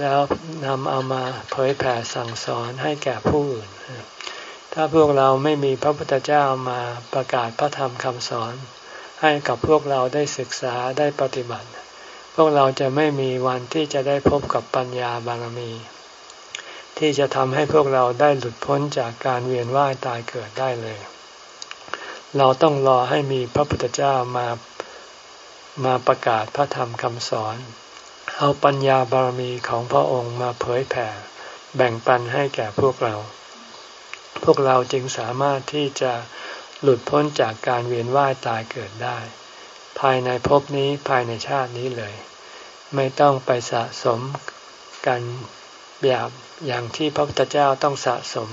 แล้วนำเอามาเผยแผ่สั่งสอนให้แก่ผู้อื่น ถ้าพวกเราไม่มีพระพุทธเจ้ามาประกาศพระธรรมคำสอน ให้กับพวกเราได้ศึกษาได้ปฏิบัติ พวกเราจะไม่มีวันที่จะได้พบกับปัญญาบารมี ที่จะทำให้พวกเราได้หลุดพ้นจากการเวียนว่ายตายเกิดได้เลย เราต้องรอให้มีพระพุทธเจ้ามามาประกาศพระธรรมคำสอน เอาปัญญาบารมีของพระองค์มาเผยแผ่ แบ่งปันให้แก่พวกเรา พวกเราจึงสามารถที่จะหลุดพ้นจากการเวียนว่ายตายเกิดได้ ภายในภพนี้ภายในชาตินี้เลย ไม่ต้องไปสะสมกันแบบอย่างที่พระพุทธเจ้าต้องสะสม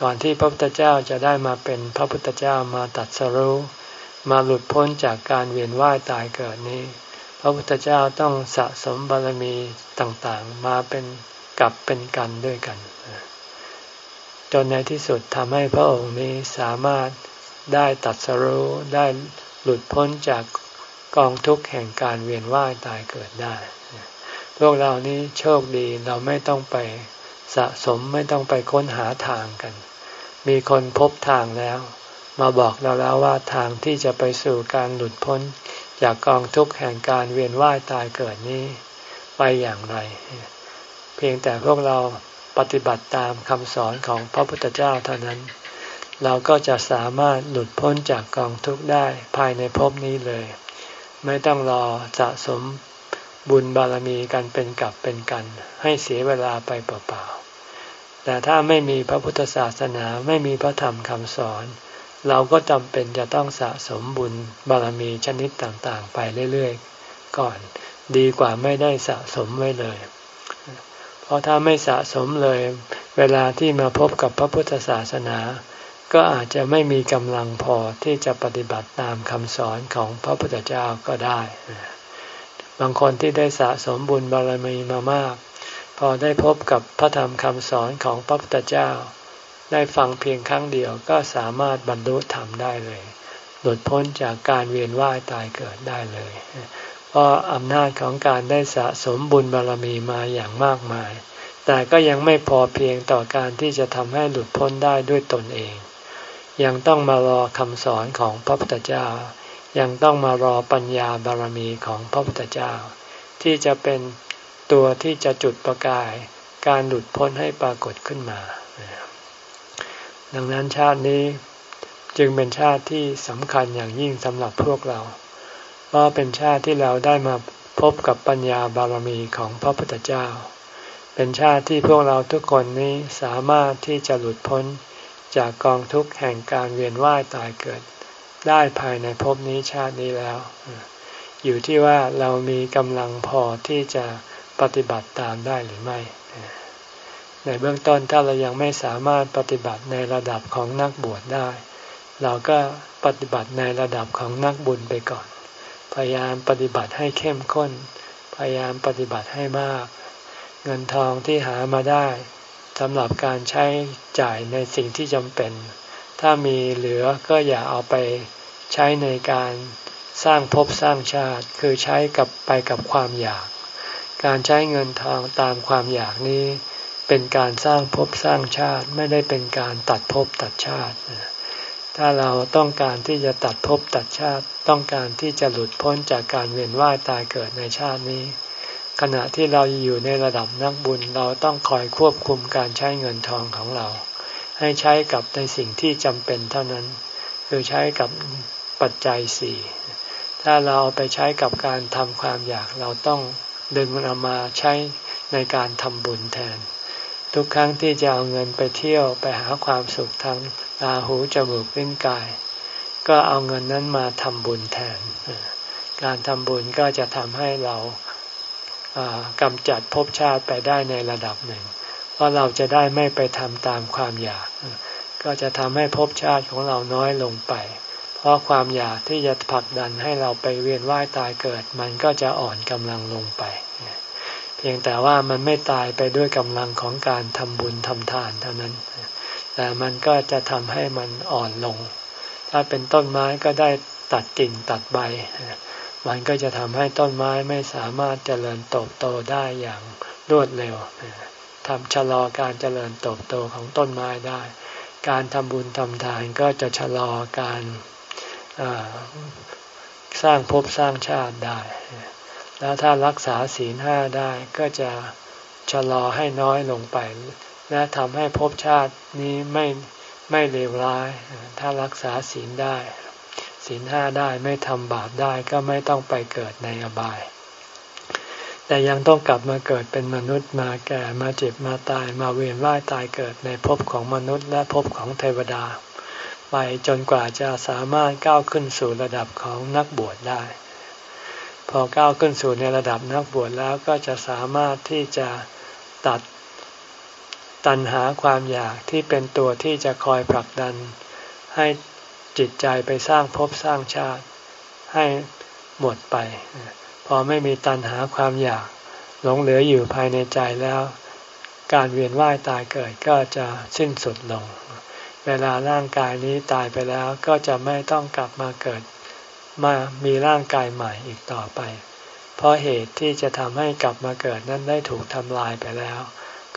ก่อนที่พระพุทธเจ้าจะได้มาเป็นพระพุทธเจ้ามาตัดสรู้มาหลุดพ้นจากการเวียนว่ายตายเกิดนี้ พระพุทธเจ้าต้องสะสมบารมีต่างๆ มาเป็นกับเป็นกันด้วยกัน จนในที่สุดทำให้พระองค์นี้สามารถได้ตัดสรู้ได้หลุดพ้นจากกองทุกข์แห่งการเวียนว่ายตายเกิดได้ พวกเรานี้โชคดีเราไม่ต้องไปสะสมไม่ต้องไปค้นหาทางกัน มีคนพบทางแล้ว มาบอกเราแล้วว่าทางที่จะไปสู่การหลุดพ้น จากกองทุกข์แห่งการเวียนว่ายตายเกิดนี้ ไปอย่างไร เพียงแต่พวกเรา ปฏิบัติตามคำสอนของพระพุทธเจ้าเท่านั้น เราก็จะสามารถหลุดพ้นจากกองทุกข์ได้ภายในภพนี้เลย ไม่ต้องรอสะสมบุญบารมีกันเป็นกับเป็นกัน ให้เสียเวลาไปเปล่าๆแต่ถ้าไม่มีพระพุทธศาสนาไม่มีพระธรรมคำสอน เราก็จำเป็นจะต้องสะสมบุญบารมีชนิดต่างๆ ไปเรื่อยๆ ก่อนดีกว่าไม่ได้สะสมไว้เลย ราะถ้าไม่สะสมเลย เวลาที่มาพบกับพระพุทธศาสนา ก็อาจจะไม่มีกำลังพอที่จะปฏิบัติตามคำสอนของพระพุทธเจ้าก็ได้ บางคนที่ได้สะสมบุญบารมีมามาก พอได้พบกับพระธรรมคำสอนของพระพุทธเจ้า ได้ฟังเพียงครั้งเดียวก็สามารถบรรลุธรรมได้เลย หลุดพ้นจากการเวียนว่ายตายเกิดได้เลย เพราะอำนาจของการได้สะสมบุญบารรมีมาอย่างมากมาย แต่ก็ยังไม่พอเพียงต่อการที่จะทำให้หลุดพ้นได้ด้วยตนเอง ยังต้องมารอคำสอนของพระพุทธเจ้า ยังต้องมารอปัญญาบารรมีของพระพุทธเจ้า ที่จะเป็นตัวที่จะจุดประกาย การหลุดพ้นให้ปรากฏขึ้นมา ดังนั้นชาตินี้จึงเป็นชาติที่สำคัญอย่างยิ่งสำหรับพวกเรา เพราะเป็นชาติที่เราได้มาพบกับปัญญาบารมีของพระพุทธเจ้า เป็นชาติที่พวกเราทุกคนนี้สามารถที่จะหลุดพ้นจากกองทุกข์แห่งการเวียนว่ายตายเกิด ได้ภายในภพนี้ชาตินี้แล้ว อยู่ที่ว่าเรามีกำลังพอที่จะปฏิบัติตามได้หรือไม่ ในเบื้องต้นถ้าเรายังไม่สามารถปฏิบัติในระดับของนักบวชได้ เราก็ปฏิบัติในระดับของนักบุญไปก่อน พยายามปฏิบัติให้เข้มข้น พยายามปฏิบัติให้มาก เงินทองที่หามาได้สำหรับการใช้จ่ายในสิ่งที่จำเป็น ถ้ามีเหลือก็อย่าเอาไปใช้ในการสร้างภพสร้างชาติ คือใช้กับไปกับความอยาก การใช้เงินทองตามความอยากนี้ เป็นการสร้างภพสร้างชาติไม่ได้เป็นการตัดภพตัดชาติ ถ้าเราต้องการที่จะตัดภพตัดชาติต้องการที่จะหลุดพ้นจากการเวียนว่ายตายเกิดในชาตินี้ ขณะที่เราอยู่ในระดับนักบุญเราต้องคอยควบคุมการใช้เงินทองของเรา ให้ใช้กับในสิ่งที่จำเป็นเท่านั้น คือใช้กับปัจจัยสี่ถ้าเราเอาไปใช้กับการทำความอยากเราต้องดึงมันเอามาใช้ในการทำบุญแทน ทุกครั้งที่จะเอาเงินไปเที่ยวไปหาความสุขทางตาหูจมูกลิ้นกาย ก็เอาเงินนั้นมาทำบุญแทน การทำบุญก็จะทำให้เรากำจัดภพชาติไปได้ในระดับหนึ่ง เพราะเราจะได้ไม่ไปทำตามความอยาก ก็จะทำให้ภพชาติของเราน้อยลงไป เพราะความอยากที่จะผลักดันให้เราไปเวียนว่ายตายเกิด มันก็จะอ่อนกำลังลงไป เพียงแต่ว่ามันไม่ตายไปด้วยกำลังของการทำบุญทำทานเท่านั้น แต่มันก็จะทำให้มันอ่อนลง ถ้าเป็นต้นไม้ก็ได้ตัดกิ่งตัดใบ มันก็จะทำให้ต้นไม้ไม่สามารถเจริญเติบโตได้อย่างรวดเร็วทำชะลอการเจริญเติบโตของต้นไม้ได้ การทำบุญทำทานก็จะชะลอการสร้างภพสร้างชาติได้ แล้วถ้ารักษาศีลห้าได้ก็จะชะลอให้น้อยลงไป และทำให้ภพชาตินี้ไม่ไม่เลวร้าย ถ้ารักษาศีลได้ ศีลห้าได้ไม่ทำบาปได้ก็ไม่ต้องไปเกิดในอบาย แต่ยังต้องกลับมาเกิดเป็นมนุษย์มาแก่มาเจ็บมาตายมาเวียนว่ายตายเกิดในภพของมนุษย์ และภพของเทวดา ไปจนกว่าจะสามารถก้าวขึ้นสู่ระดับของนักบวชได้ พอก้าวขึ้นสู่ในระดับนักบวชแล้วก็จะสามารถที่จะตัดตัณหาความอยากที่เป็นตัวที่จะคอยผลักดัน ให้จิตใจไปสร้างภพสร้างชาติให้หมดไป พอไม่มีตัณหาความอยากหลงเหลืออยู่ภายในใจแล้ว การเวียนว่ายตายเกิดก็จะสิ้นสุดลง เวลาร่างกายนี้ตายไปแล้วก็จะไม่ต้องกลับมาเกิด มามีร่างกายใหม่อีกต่อไป เพราะเหตุที่จะทำให้กลับมาเกิดนั้นได้ถูกทำลายไปแล้ว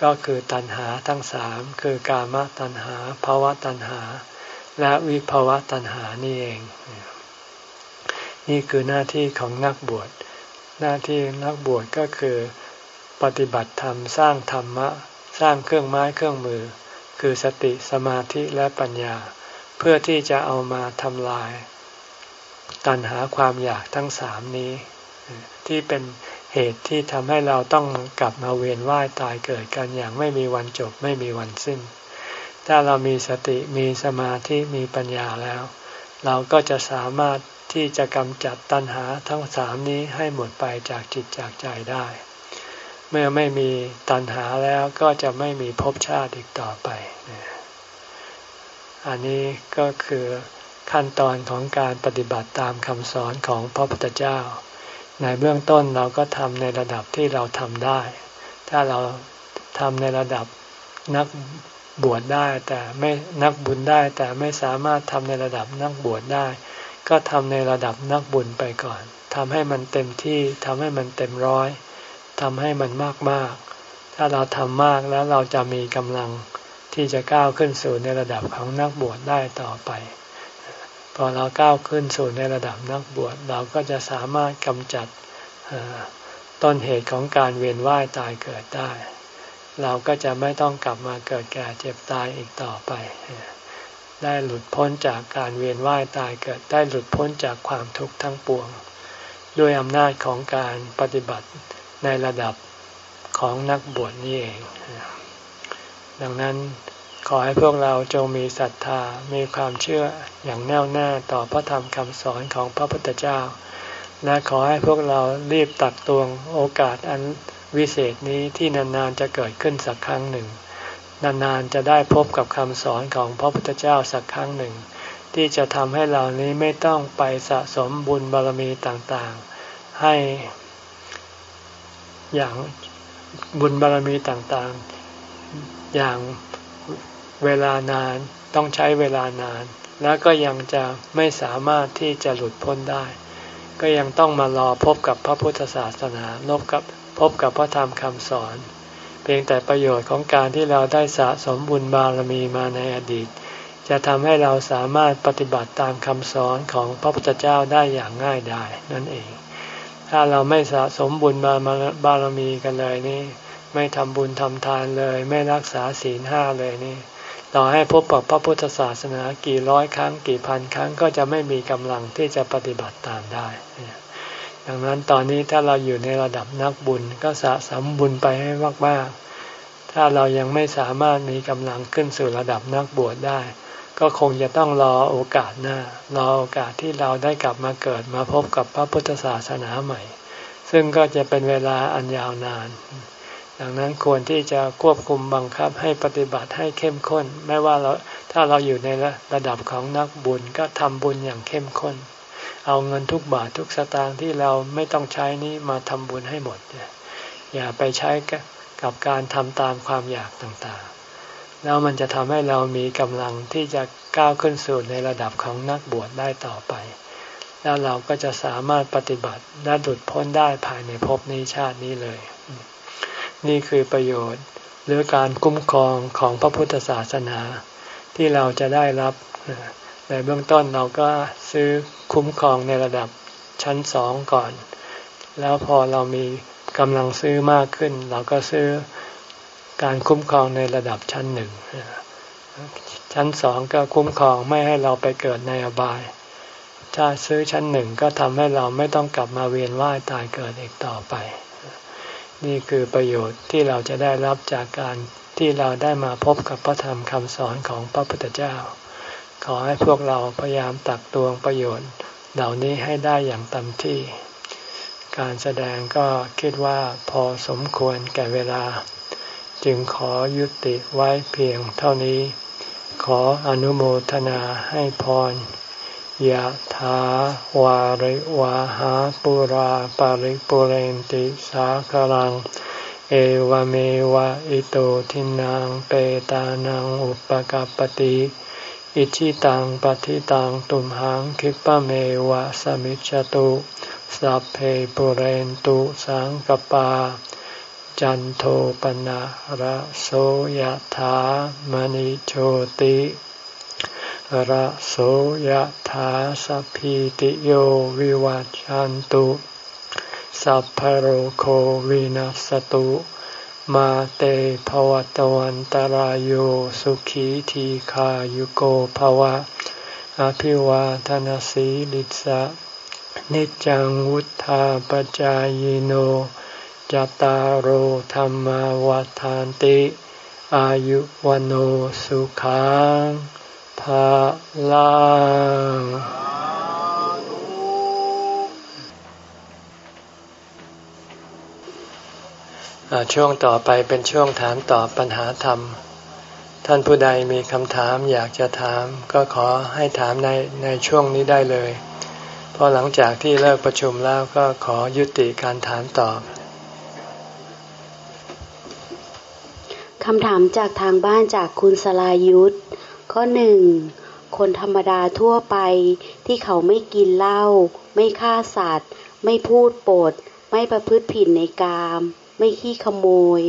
ก็คือตัณหาทั้งสามคือกามตัณหาภาวะตัณหา และวิภาวะตัณหานี่เอง นี่คือหน้าที่ของนักบวช หน้าที่นักบวชก็คือปฏิบัติธรรมสร้างธรรมะ สร้างเครื่องไม้เครื่องมือ คือสติสมาธิและปัญญา เพื่อที่จะเอามาทำลาย ตัณหาความอยากทั้งสามนี้ ที่เป็นเหตุที่ทำให้เราต้องกลับมาเวียนว่ายตายเกิดกันอย่างไม่มีวันจบไม่มีวันสิ้น ถ้าเรามีสติมีสมาธิมีปัญญาแล้ว เราก็จะสามารถที่จะกำจัดตัณหาทั้งสามนี้ให้หมดไปจากจิตจากใจได้ เมื่อไม่มีตัณหาแล้วก็จะไม่มีภพชาติอีกต่อไป อันนี้ก็คือ ขั้นตอนของการปฏิบัติตามคำสอนของพระพุทธเจ้า ในเบื้องต้นเราก็ทำในระดับที่เราทำได้ ถ้าเราทำในระดับนักบวชได้ แต่ไม่นักบุญได้ แต่ไม่สามารถทำในระดับนักบวชได้ ก็ทำในระดับนักบุญไปก่อนทำให้มันเต็มที่ทำให้มันเต็มร้อยทำให้มันมากมากถ้าเราทำมากแล้วเราจะมีกำลังที่จะก้าวขึ้นสู่ในระดับของนักบวชได้ต่อไป พอเราก้าวขึ้นสู่ในระดับนักบวชเราก็จะสามารถกำจัดต้นเหตุของการเวียนว่ายตายเกิดได้ เราก็จะไม่ต้องกลับมาเกิดแก่เจ็บตายอีกต่อไป ได้หลุดพ้นจากการเวียนว่ายตายเกิดได้หลุดพ้นจากความทุกข์ทั้งปวง ด้วยอำนาจของการปฏิบัติในระดับขของนักบวชนี่เอง ดังนั้น ขอให้พวกเราจงมีศรัทธา มีความเชื่ออย่างแน่วแน่ต่อพระธรรมคำสอนของพระพุทธเจ้า และขอให้พวกเรารีบตักตวงโอกาสอันวิเศษนี้ที่นานๆจะเกิดขึ้นสักครั้งหนึ่ง นานๆจะได้พบกับคำสอนของพระพุทธเจ้าสักครั้งหนึ่ง ที่จะทำให้เรานี้ไม่ต้องไปสะสมบุญบารมีต่างๆ ให้อย่างบุญบารมีต่างๆ อย่าง เวลานานต้องใช้เวลานาน แล้วก็ยังจะไม่สามารถที่จะหลุดพ้นได้ ก็ยังต้องมารอพบกับพระพุทธศาสนาลบกับพบกับพระธรรมคำสอน เพียงแต่ประโยชน์ของการที่เราได้สะสมบุญบารมีมาในอดีต จะทำให้เราสามารถปฏิบัติตามคำสอนของพระพุทธเจ้าได้อย่างง่ายดายนั่นเอง ถ้าเราไม่สะสมบุญบารบารมีกันเลยนี่ไม่ทำบุญทำทานเลย ไม่รักษาศีลห้าเลยนี่ ต่อให้พบกับพระพุทธศาสนากี่ร้อยครั้งกี่พันครั้งก็จะไม่มีกำลังที่จะปฏิบัติตามได้ดังนั้นตอนนี้ถ้าเราอยู่ในระดับนักบุญก็สะสมบุญไปให้มากๆ ถ้าเรายังไม่สามารถมีกำลังขึ้นสู่ระดับนักบวชได้ ก็คงจะต้องรอโอกาสหน้ารอโอกาสที่เราได้กลับมาเกิดมาพบกับพระพุทธศาสนาใหม่ ซึ่งก็จะเป็นเวลาอันยาวนาน ดังนั้นควรที่จะควบคุมบังคับให้ปฏิบัติให้เข้มข้น ไม่ว่าเราถ้าเราอยู่ในระดับของนักบุญก็ทำบุญอย่างเข้มข้น เอาเงินทุกบาททุกสตางค์ที่เราไม่ต้องใช้นี้มาทำบุญให้หมด อย่าไปใช้กับการทำตามความอยากต่างๆ แล้วมันจะทำให้เรามีกำลังที่จะก้าวขึ้นสู่ในระดับของนักบวชได้ต่อไป แล้วเราก็จะสามารถปฏิบัติและหลุดพ้นได้ภายในภพนี้ชาตินี้เลย นี่คือประโยชน์ หรือการคุ้มครองของพระพุทธศาสนา ที่เราจะได้รับในเบื้องต้นเราก็ซื้อคุ้มครองในระดับชั้นสองก่อน แล้วพอเรามีกำลังซื้อมากขึ้น เราก็ซื้อการคุ้มครองในระดับชั้นหนึ่งชั้นสองก็คุ้มครองไม่ให้เราไปเกิดในอบาย ถ้าซื้อชั้นหนึ่งก็ทำให้เราไม่ต้องกลับมาเวียนว่ายตายเกิดอีกต่อไป นี่คือประโยชน์ที่เราจะได้รับจากการที่เราได้มาพบกับพระธรรมคำสอนของพระพุทธเจ้า ขอให้พวกเราพยายามตักตวงประโยชน์ เหล่านี้ให้ได้อย่างเต็มที่ การแสดงก็คิดว่าพอสมควรแก่เวลา จึงขอยุติไว้เพียงเท่านี้ ขออนุโมทนาให้พร ยะถาวาริวาหาปุราปาริปุเรนติสาคลัง เอวเมวะอิโตทินังเปตานังอุปกัปติอิชิตังปฏิตังตุมหังคิปะเมวะสมิจจตุสัพเพปุเรนตุสังกปา จันโทปนะระโสยะถามณิโชติ ระโสยถาสัพพิติโยวิวัจจันตุสัพพโรโควินัสตุ มาเตภวตวันตารโยสุขีทีขายุโกภวะ อภิวาทนสีลิสะนิจังวุธาปจายโนจตารโหธรรมวาทานติ อายุวันสุขัง ภาลังช่วงต่อไปเป็นช่วงถามตอบปัญหาธรรม ท่านผู้ใดมีคำถามอยากจะถาม ก็ขอให้ถามในในช่วงนี้ได้เลย เพราะหลังจากที่เลิกประชุมแล้วก็ขอยุติการถามตอบคำถามจากทางบ้านจากคุณสลายุทธ ข้อหนึ่งคนธรรมดาทั่วไปที่เขาไม่กินเหล้าไม่ฆ่าสัตว์ ไม่พูดปด ไม่ประพฤติผิดในกาม ไม่ขี้ขโมย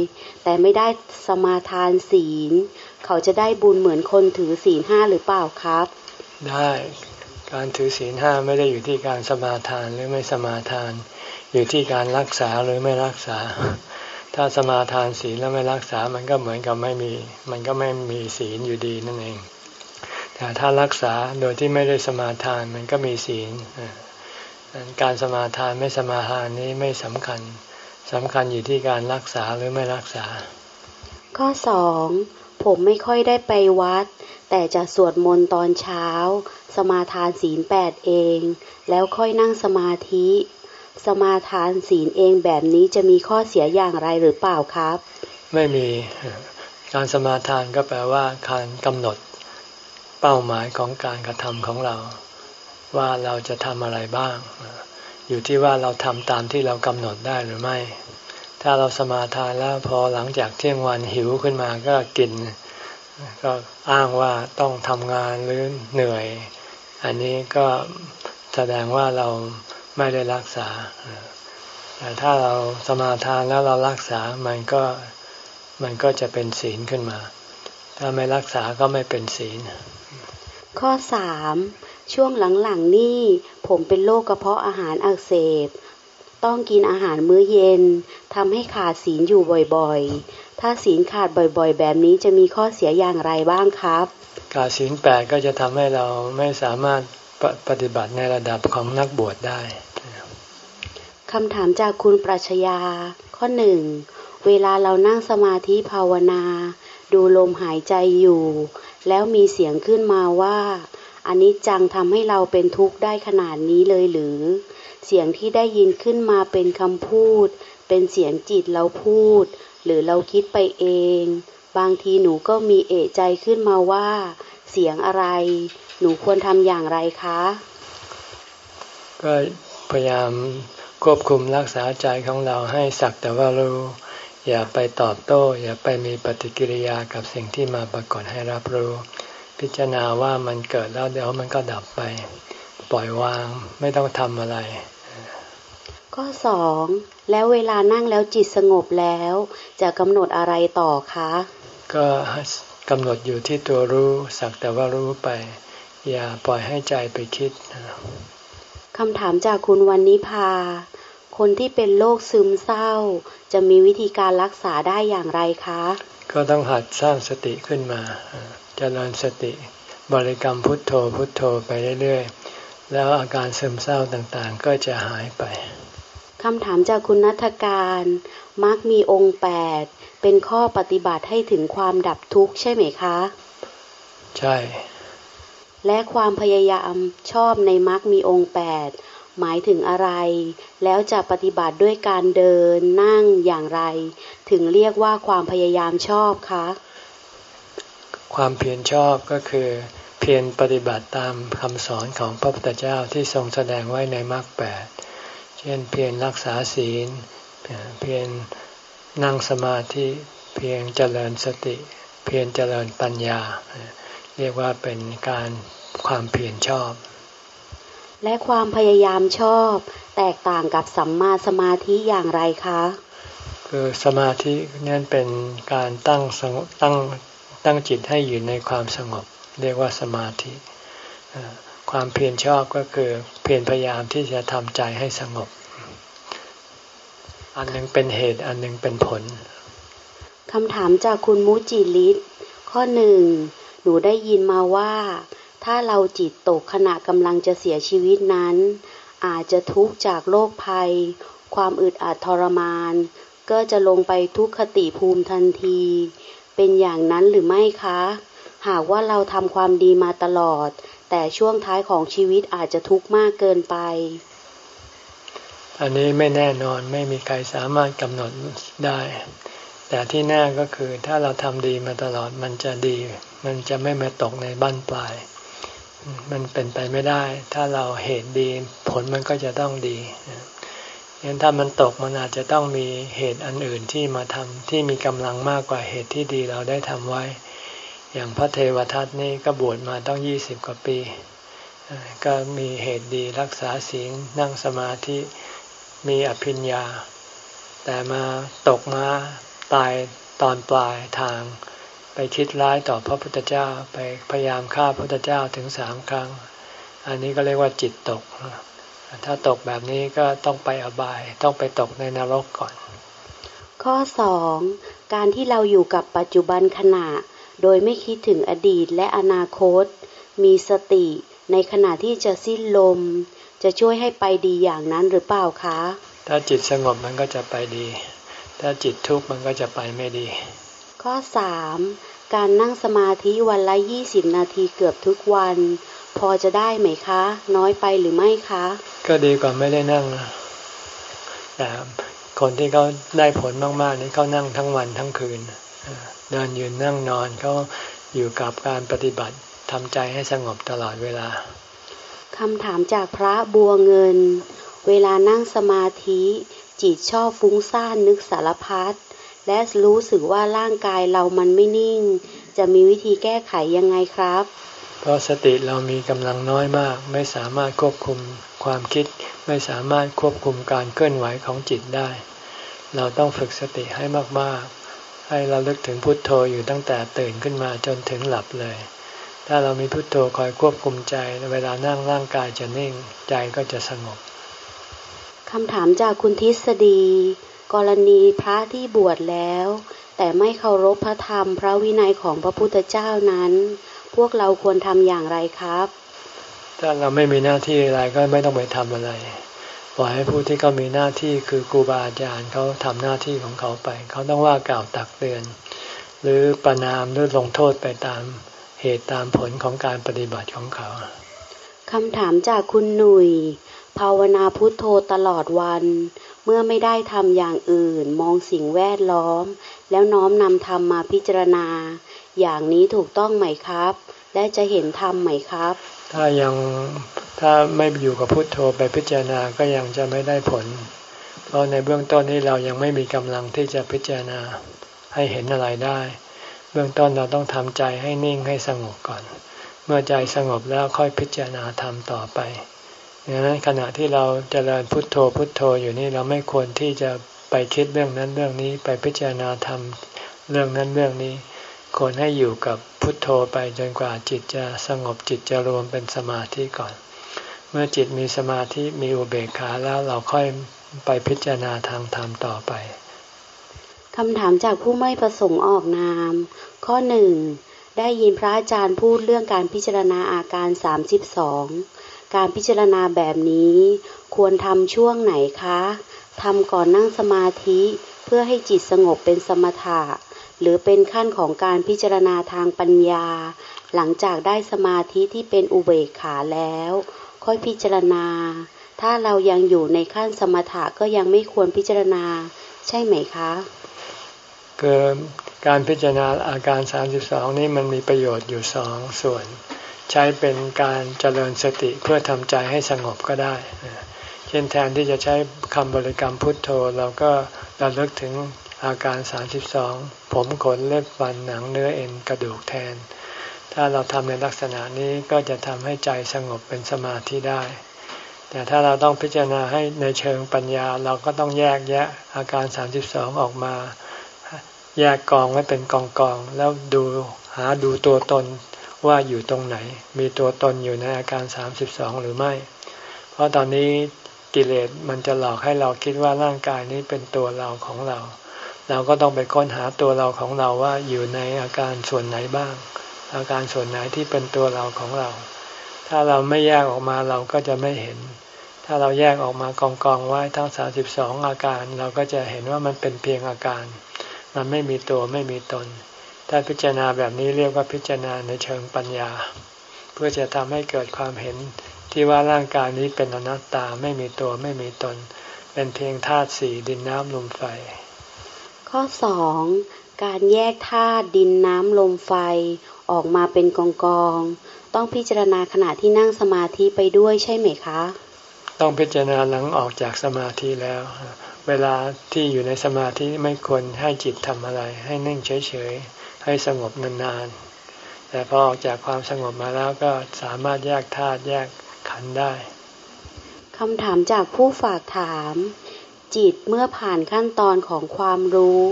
แต่ไม่ได้สมาทานศีล เขาจะได้บุญเหมือนคนถือศีลห้าหรือเปล่าครับ ได้การถือศีลห้าไม่ได้อยู่ที่การสมาทานหรือไม่สมาทาน อยู่ที่การรักษาหรือไม่รักษา ถ้าสมาทานศีลแล้วไม่รักษา มันก็เหมือนกับไม่มี มันก็ไม่มีศีลอยู่ดีนั่นเอง แต่ถ้ารักษาโดยที่ไม่ได้สมาทานมันก็มีศีลการสมาทานไม่สมาทานนี้ไม่สำคัญสำคัญอยู่ที่การรักษาหรือไม่รักษา ข้อสองผมไม่ค่อยได้ไปวัด แต่จะสวดมนต์ตอนเช้า สมาทานศีลแปดเอง แล้วค่อยนั่งสมาธิ สมาทานศีลเองแบบนี้จะมีข้อเสียอย่างไรหรือเปล่าครับ ไม่มีการสมาทานก็แปลว่าการกำหนดเป้าหมายของการกระทำของเรา ว่าเราจะทำอะไรบ้าง อยู่ที่ว่าเราทำตามที่เรากำหนดได้หรือไม่ ถ้าเราสมาทานแล้วพอหลังจากเที่ยงวันหิวขึ้นมาก็กิน ก็อ้างว่าต้องทำงานหรือเหนื่อย อันนี้ก็แสดงว่าเรา ไม่ได้รักษา แต่ถ้าเราสมาทานแล้วเรารักษา มันก็มันก็จะเป็นศีลขึ้นมา ถ้าไม่รักษาก็ไม่เป็นศีล ข้อสามช่วงหลังๆนี่ผมเป็นโรคกระเพาะอาหารอักเสบ ต้องกินอาหารมื้อเย็นทำให้ขาดศีลอยู่บ่อยๆ ถ้าศีลขาดบ่อยๆ แบบนี้จะมีข้อเสียอย่างไรบ้างครับการศีลแปดก็จะทำให้เราไม่สามารถป ปฏิบัติในระดับของนักบวชได้คำถามจากคุณปรัชญาข้อหนึ่งเวลาเรานั่งสมาธิภาวนา ดูลมหายใจอยู่ แล้วมีเสียงขึ้นมาว่าอันนี้จังทำให้เราเป็นทุกข์ได้ขนาดนี้เลยหรือ เสียงที่ได้ยินขึ้นมาเป็นคำพูด เป็นเสียงจิตเราพูด หรือเราคิดไปเอง บางทีหนูก็มีเอะใจขึ้นมาว่า เสียงอะไร หนูควรทำอย่างไรคะ ก็พยายามควบคุมรักษาใจของเราให้สักแต่ว่ารู้อย่าไปตอบโต้ อย่าไปมีปฏิกิริยากับสิ่งที่มาปรากฏให้รับรู้ พิจารณาว่ามันเกิดแล้วเดี๋ยวมันก็ดับไป ปล่อยวางไม่ต้องทำอะไรข้อสองแล้วเวลานั่งแล้วจิตสงบแล้ว จะกำหนดอะไรต่อคะ ก็กำหนดอยู่ที่ตัวรู้สักแต่ว่ารู้ไป อย่าปล่อยให้ใจไปคิดคำถามจากคุณวันนิพา คนที่เป็นโรคซึมเศร้า จะมีวิธีการรักษาได้อย่างไรคะ ก็ต้องหัดสร้างสติขึ้นมาเจริญสติ บริกรรมพุทโธพุทโธไปเรื่อยๆ แล้วอาการซึมเศร้าต่างๆ ก็จะหายไปคำถามจากคุณนัทการมักมีองค์แปดเป็นข้อปฏิบัติให้ถึงความดับทุกข์ใช่ไหมคะ ใช่ และความพยายามชอบในมักมีองค์แปดหมายถึงอะไร แล้วจะปฏิบัติด้วยการเดินนั่งอย่างไร ถึงเรียกว่าความพยายามชอบคะความเพียรชอบก็คือเพียรปฏิบัติตามคำสอนของพระพุทธเจ้าที่ทรงแสดงไว้ในมรรคแปดเช่นเพียรรักษาศีล เพียรนั่งสมาธิ เพียรเจริญสติ เพียรเจริญปัญญา เรียกว่าเป็นการความเพียรชอบ และความพยายามชอบ แตกต่างกับสัมมาสมาธิอย่างไรคะ คือสมาธินั่นเป็นการตั้งสงบตั้งตั้งจิตให้อยู่ในความสงบ เรียกว่าสมาธิ ความเพียรชอบก็คือเพียรพยายามที่จะทำใจให้สงบ อันหนึ่งเป็นเหตุอันหนึ่งเป็นผลคำถามจากคุณมุจิลิศข้อหนึ่ง หนูได้ยินมาว่า ถ้าเราจิตตกขณะกำลังจะเสียชีวิตนั้น อาจจะทุกข์จากโรคภัย ความอึดอัดทรมาน ก็จะลงไปทุกขติภูมิทันที เป็นอย่างนั้นหรือไม่คะ หากว่าเราทำความดีมาตลอด แต่ช่วงท้ายของชีวิตอาจจะทุกข์มากเกินไปอันนี้ไม่แน่นอนไม่มีใครสามารถกำหนดได้ แต่ที่แน่ก็คือถ้าเราทำดีมาตลอดมันจะดี มันจะไม่มาตกในบ้านปลาย มันเป็นไปไม่ได้ ถ้าเราเหตุดีผลมันก็จะต้องดีงั้นถ้ามันตกมันอาจจะต้องมีเหตุอันอื่นที่มาทำที่มีกำลังมากกว่าเหตุที่ดีเราได้ทำไว้ อย่างพระเทวทัตนี่ก็บวชมาต้องยี่สิบกว่าปี ก็มีเหตุดีรักษาศีลนั่งสมาธิมีอภิญญา แต่มาตกมา ตายตอนปลายทาง ไปคิดร้ายต่อพระพุทธเจ้าไปพยายามฆ่าพระพุทธเจ้าถึงสามครั้ง อันนี้ก็เรียกว่าจิตตก ถ้าตกแบบนี้ก็ต้องไปอบายต้องไปตกในนรกก่อน ข้อสองการที่เราอยู่กับปัจจุบันขณะ โดยไม่คิดถึงอดีตและอนาคต มีสติในขณะที่จะสิ้นลม จะช่วยให้ไปดีอย่างนั้นหรือเปล่าคะ ถ้าจิตสงบมันก็จะไปดี ถ้าจิตทุกข์มันก็จะไปไม่ดี ข้อสามการนั่งสมาธิวันละยี่สิบนาทีเกือบทุกวัน พอจะได้ไหมคะ น้อยไปหรือไม่คะ ก็ดีกว่าไม่ได้นั่งนะแต่คนที่เขาได้ผลมากๆนี่เขานั่งทั้งวันทั้งคืนเดินยืนนั่งนอนเขาอยู่กับการปฏิบัติทำใจให้สงบตลอดเวลาคำถามจากพระบัวเงิน เวลานั่งสมาธิ จิตชอบฟุ้งซ่านนึกสารพัดและรู้สึกว่าร่างกายเรามันไม่นิ่ง จะมีวิธีแก้ไขยังไงครับ เพราะสติเรามีกำลังน้อยมาก ไม่สามารถควบคุมความคิด ไม่สามารถควบคุมการเคลื่อนไหวของจิตได้ เราต้องฝึกสติให้มากๆ ให้เราเลิกถึงพุทโธอยู่ตั้งแต่ตื่นขึ้นมาจนถึงหลับเลย ถ้าเรามีพุทโธคอยควบคุมใจเวลานั่งร่างกายจะนิ่งใจก็จะสงบ คำถามจากคุณทฤษฎี กรณีพระที่บวชแล้ว แต่ไม่เคารพพระธรรมพระวินัยของพระพุทธเจ้านั้น พวกเราควรทำอย่างไรครับ ถ้าเราไม่มีหน้าที่อะไรก็ไม่ต้องไปทำอะไรปล่อยให้ผู้ที่เขามีหน้าที่คือครูบาอาจารย์เขาทำหน้าที่ของเขาไป เขาต้องว่ากล่าวตักเตือน หรือประนามหรือลงโทษไปตามเหตุตามผลของการปฏิบัติของเขาคำถามจากคุณหนุ่ย ภาวนาพุทโธตลอดวัน เมื่อไม่ได้ทำอย่างอื่น มองสิ่งแวดล้อม แล้วน้อมนำธรรมมาพิจารณา อย่างนี้ถูกต้องไหมครับ และจะเห็นธรรมไหมครับ ถ้ายังถ้าไม่อยู่กับพุทโธไปพิจารณาก็ยังจะไม่ได้ผล เพราะในเบื้องต้นนี้เรายังไม่มีกำลังที่จะพิจารณาให้เห็นอะไรได้ เบื้องต้นเราต้องทำใจให้นิ่งให้สงบก่อน เมื่อใจสงบแล้วค่อยพิจารณาธรรมต่อไป ดังนั้นขณะที่เราจเจริญพุทโธพุทโธอยู่นี่เราไม่ควรที่จะไปคิดเรื่องนั้นเรื่องนี้ไปพิจารณาธรรมเรื่องนั้นเรื่องนี้ ควรให้อยู่กับพุทโธไปจนกว่าจิตจะสงบจิตจะรวมเป็นสมาธิก่อน เมื่อจิตมีสมาธิมีอุเบกขาแล้วเราค่อยไปพิจารณาทางธรรมต่อไปคำถามจากผู้ไม่ประสงค์ออกนาม ข้อหนึ่งได้ยินพระอาจารย์พูดเรื่องการพิจารณาอาการสามสิบสอง การพิจารณาแบบนี้ ควรทำช่วงไหนคะทำก่อนนั่งสมาธิเพื่อให้จิตสงบเป็นสมถะ หรือเป็นขั้นของการพิจารณาทางปัญญา หลังจากได้สมาธิที่เป็นอุเบกขาแล้ว ค่อยพิจารณา ถ้าเรายังอยู่ในขั้นสมถะก็ยังไม่ควรพิจารณา ใช่ไหมคะคือการพิจารณาอาการ 32 นี่มันมีประโยชน์อยู่สองส่วน ใช้เป็นการเจริญสติเพื่อทำใจให้สงบก็ได้ เช่นแทนที่จะใช้คำบริกรรมพุทโธเราก็ระลึกถึงอาการ 32 ผมขนเล็บฟันหนังเนื้อเอ็นกระดูกแทน ถ้าเราทำในลักษณะนี้ก็จะทำให้ใจสงบเป็นสมาธิได้ แต่ถ้าเราต้องพิจารณาให้ในเชิงปัญญาเราก็ต้องแยกแยะอาการ 32 ออกมา แยกกองไว้เป็นกองกองแล้วดูหาดูตัวตน ว่าอยู่ตรงไหน มีตัวตนอยู่ในอาการสามสิบสองหรือไม่ เพราะตอนนี้กิเลสมันจะหลอกให้เราคิดว่าร่างกายนี้เป็นตัวเราของเรา เราก็ต้องไปค้นหาตัวเราของเราว่าอยู่ในอาการส่วนไหนบ้าง อาการส่วนไหนที่เป็นตัวเราของเรา ถ้าเราไม่แยกออกมาเราก็จะไม่เห็น ถ้าเราแยกออกมากองกองไว้ทั้งสาสิบสองอาการ เราก็จะเห็นว่ามันเป็นเพียงอาการ มันไม่มีตัวไม่มีตน ถ้าพิจารณาแบบนี้เรียกว่าพิจารณาในเชิงปัญญา เพื่อจะทำให้เกิดความเห็นที่ว่าร่างกายนี้เป็นอนัตตาไม่มีตัวไม่มีตน เป็นเพียงธาตุสี่ดินน้ำลมไฟ ข้อสองการแยกธาตุดินน้ำลมไฟออกมาเป็นกองกองต้องพิจารณาขณะที่นั่งสมาธิไปด้วยใช่ไหมคะ ต้องพิจารณาหลังออกจากสมาธิแล้ว เวลาที่อยู่ในสมาธิไม่ควรให้จิตทำอะไร ให้นิ่งเฉย ให้สงบนานๆ แต่พอออกจากความสงบมาแล้วก็สามารถแยกธาตุแยกขันได้คำถามจากผู้ฝากถาม จิตเมื่อผ่านขั้นตอนของความรู้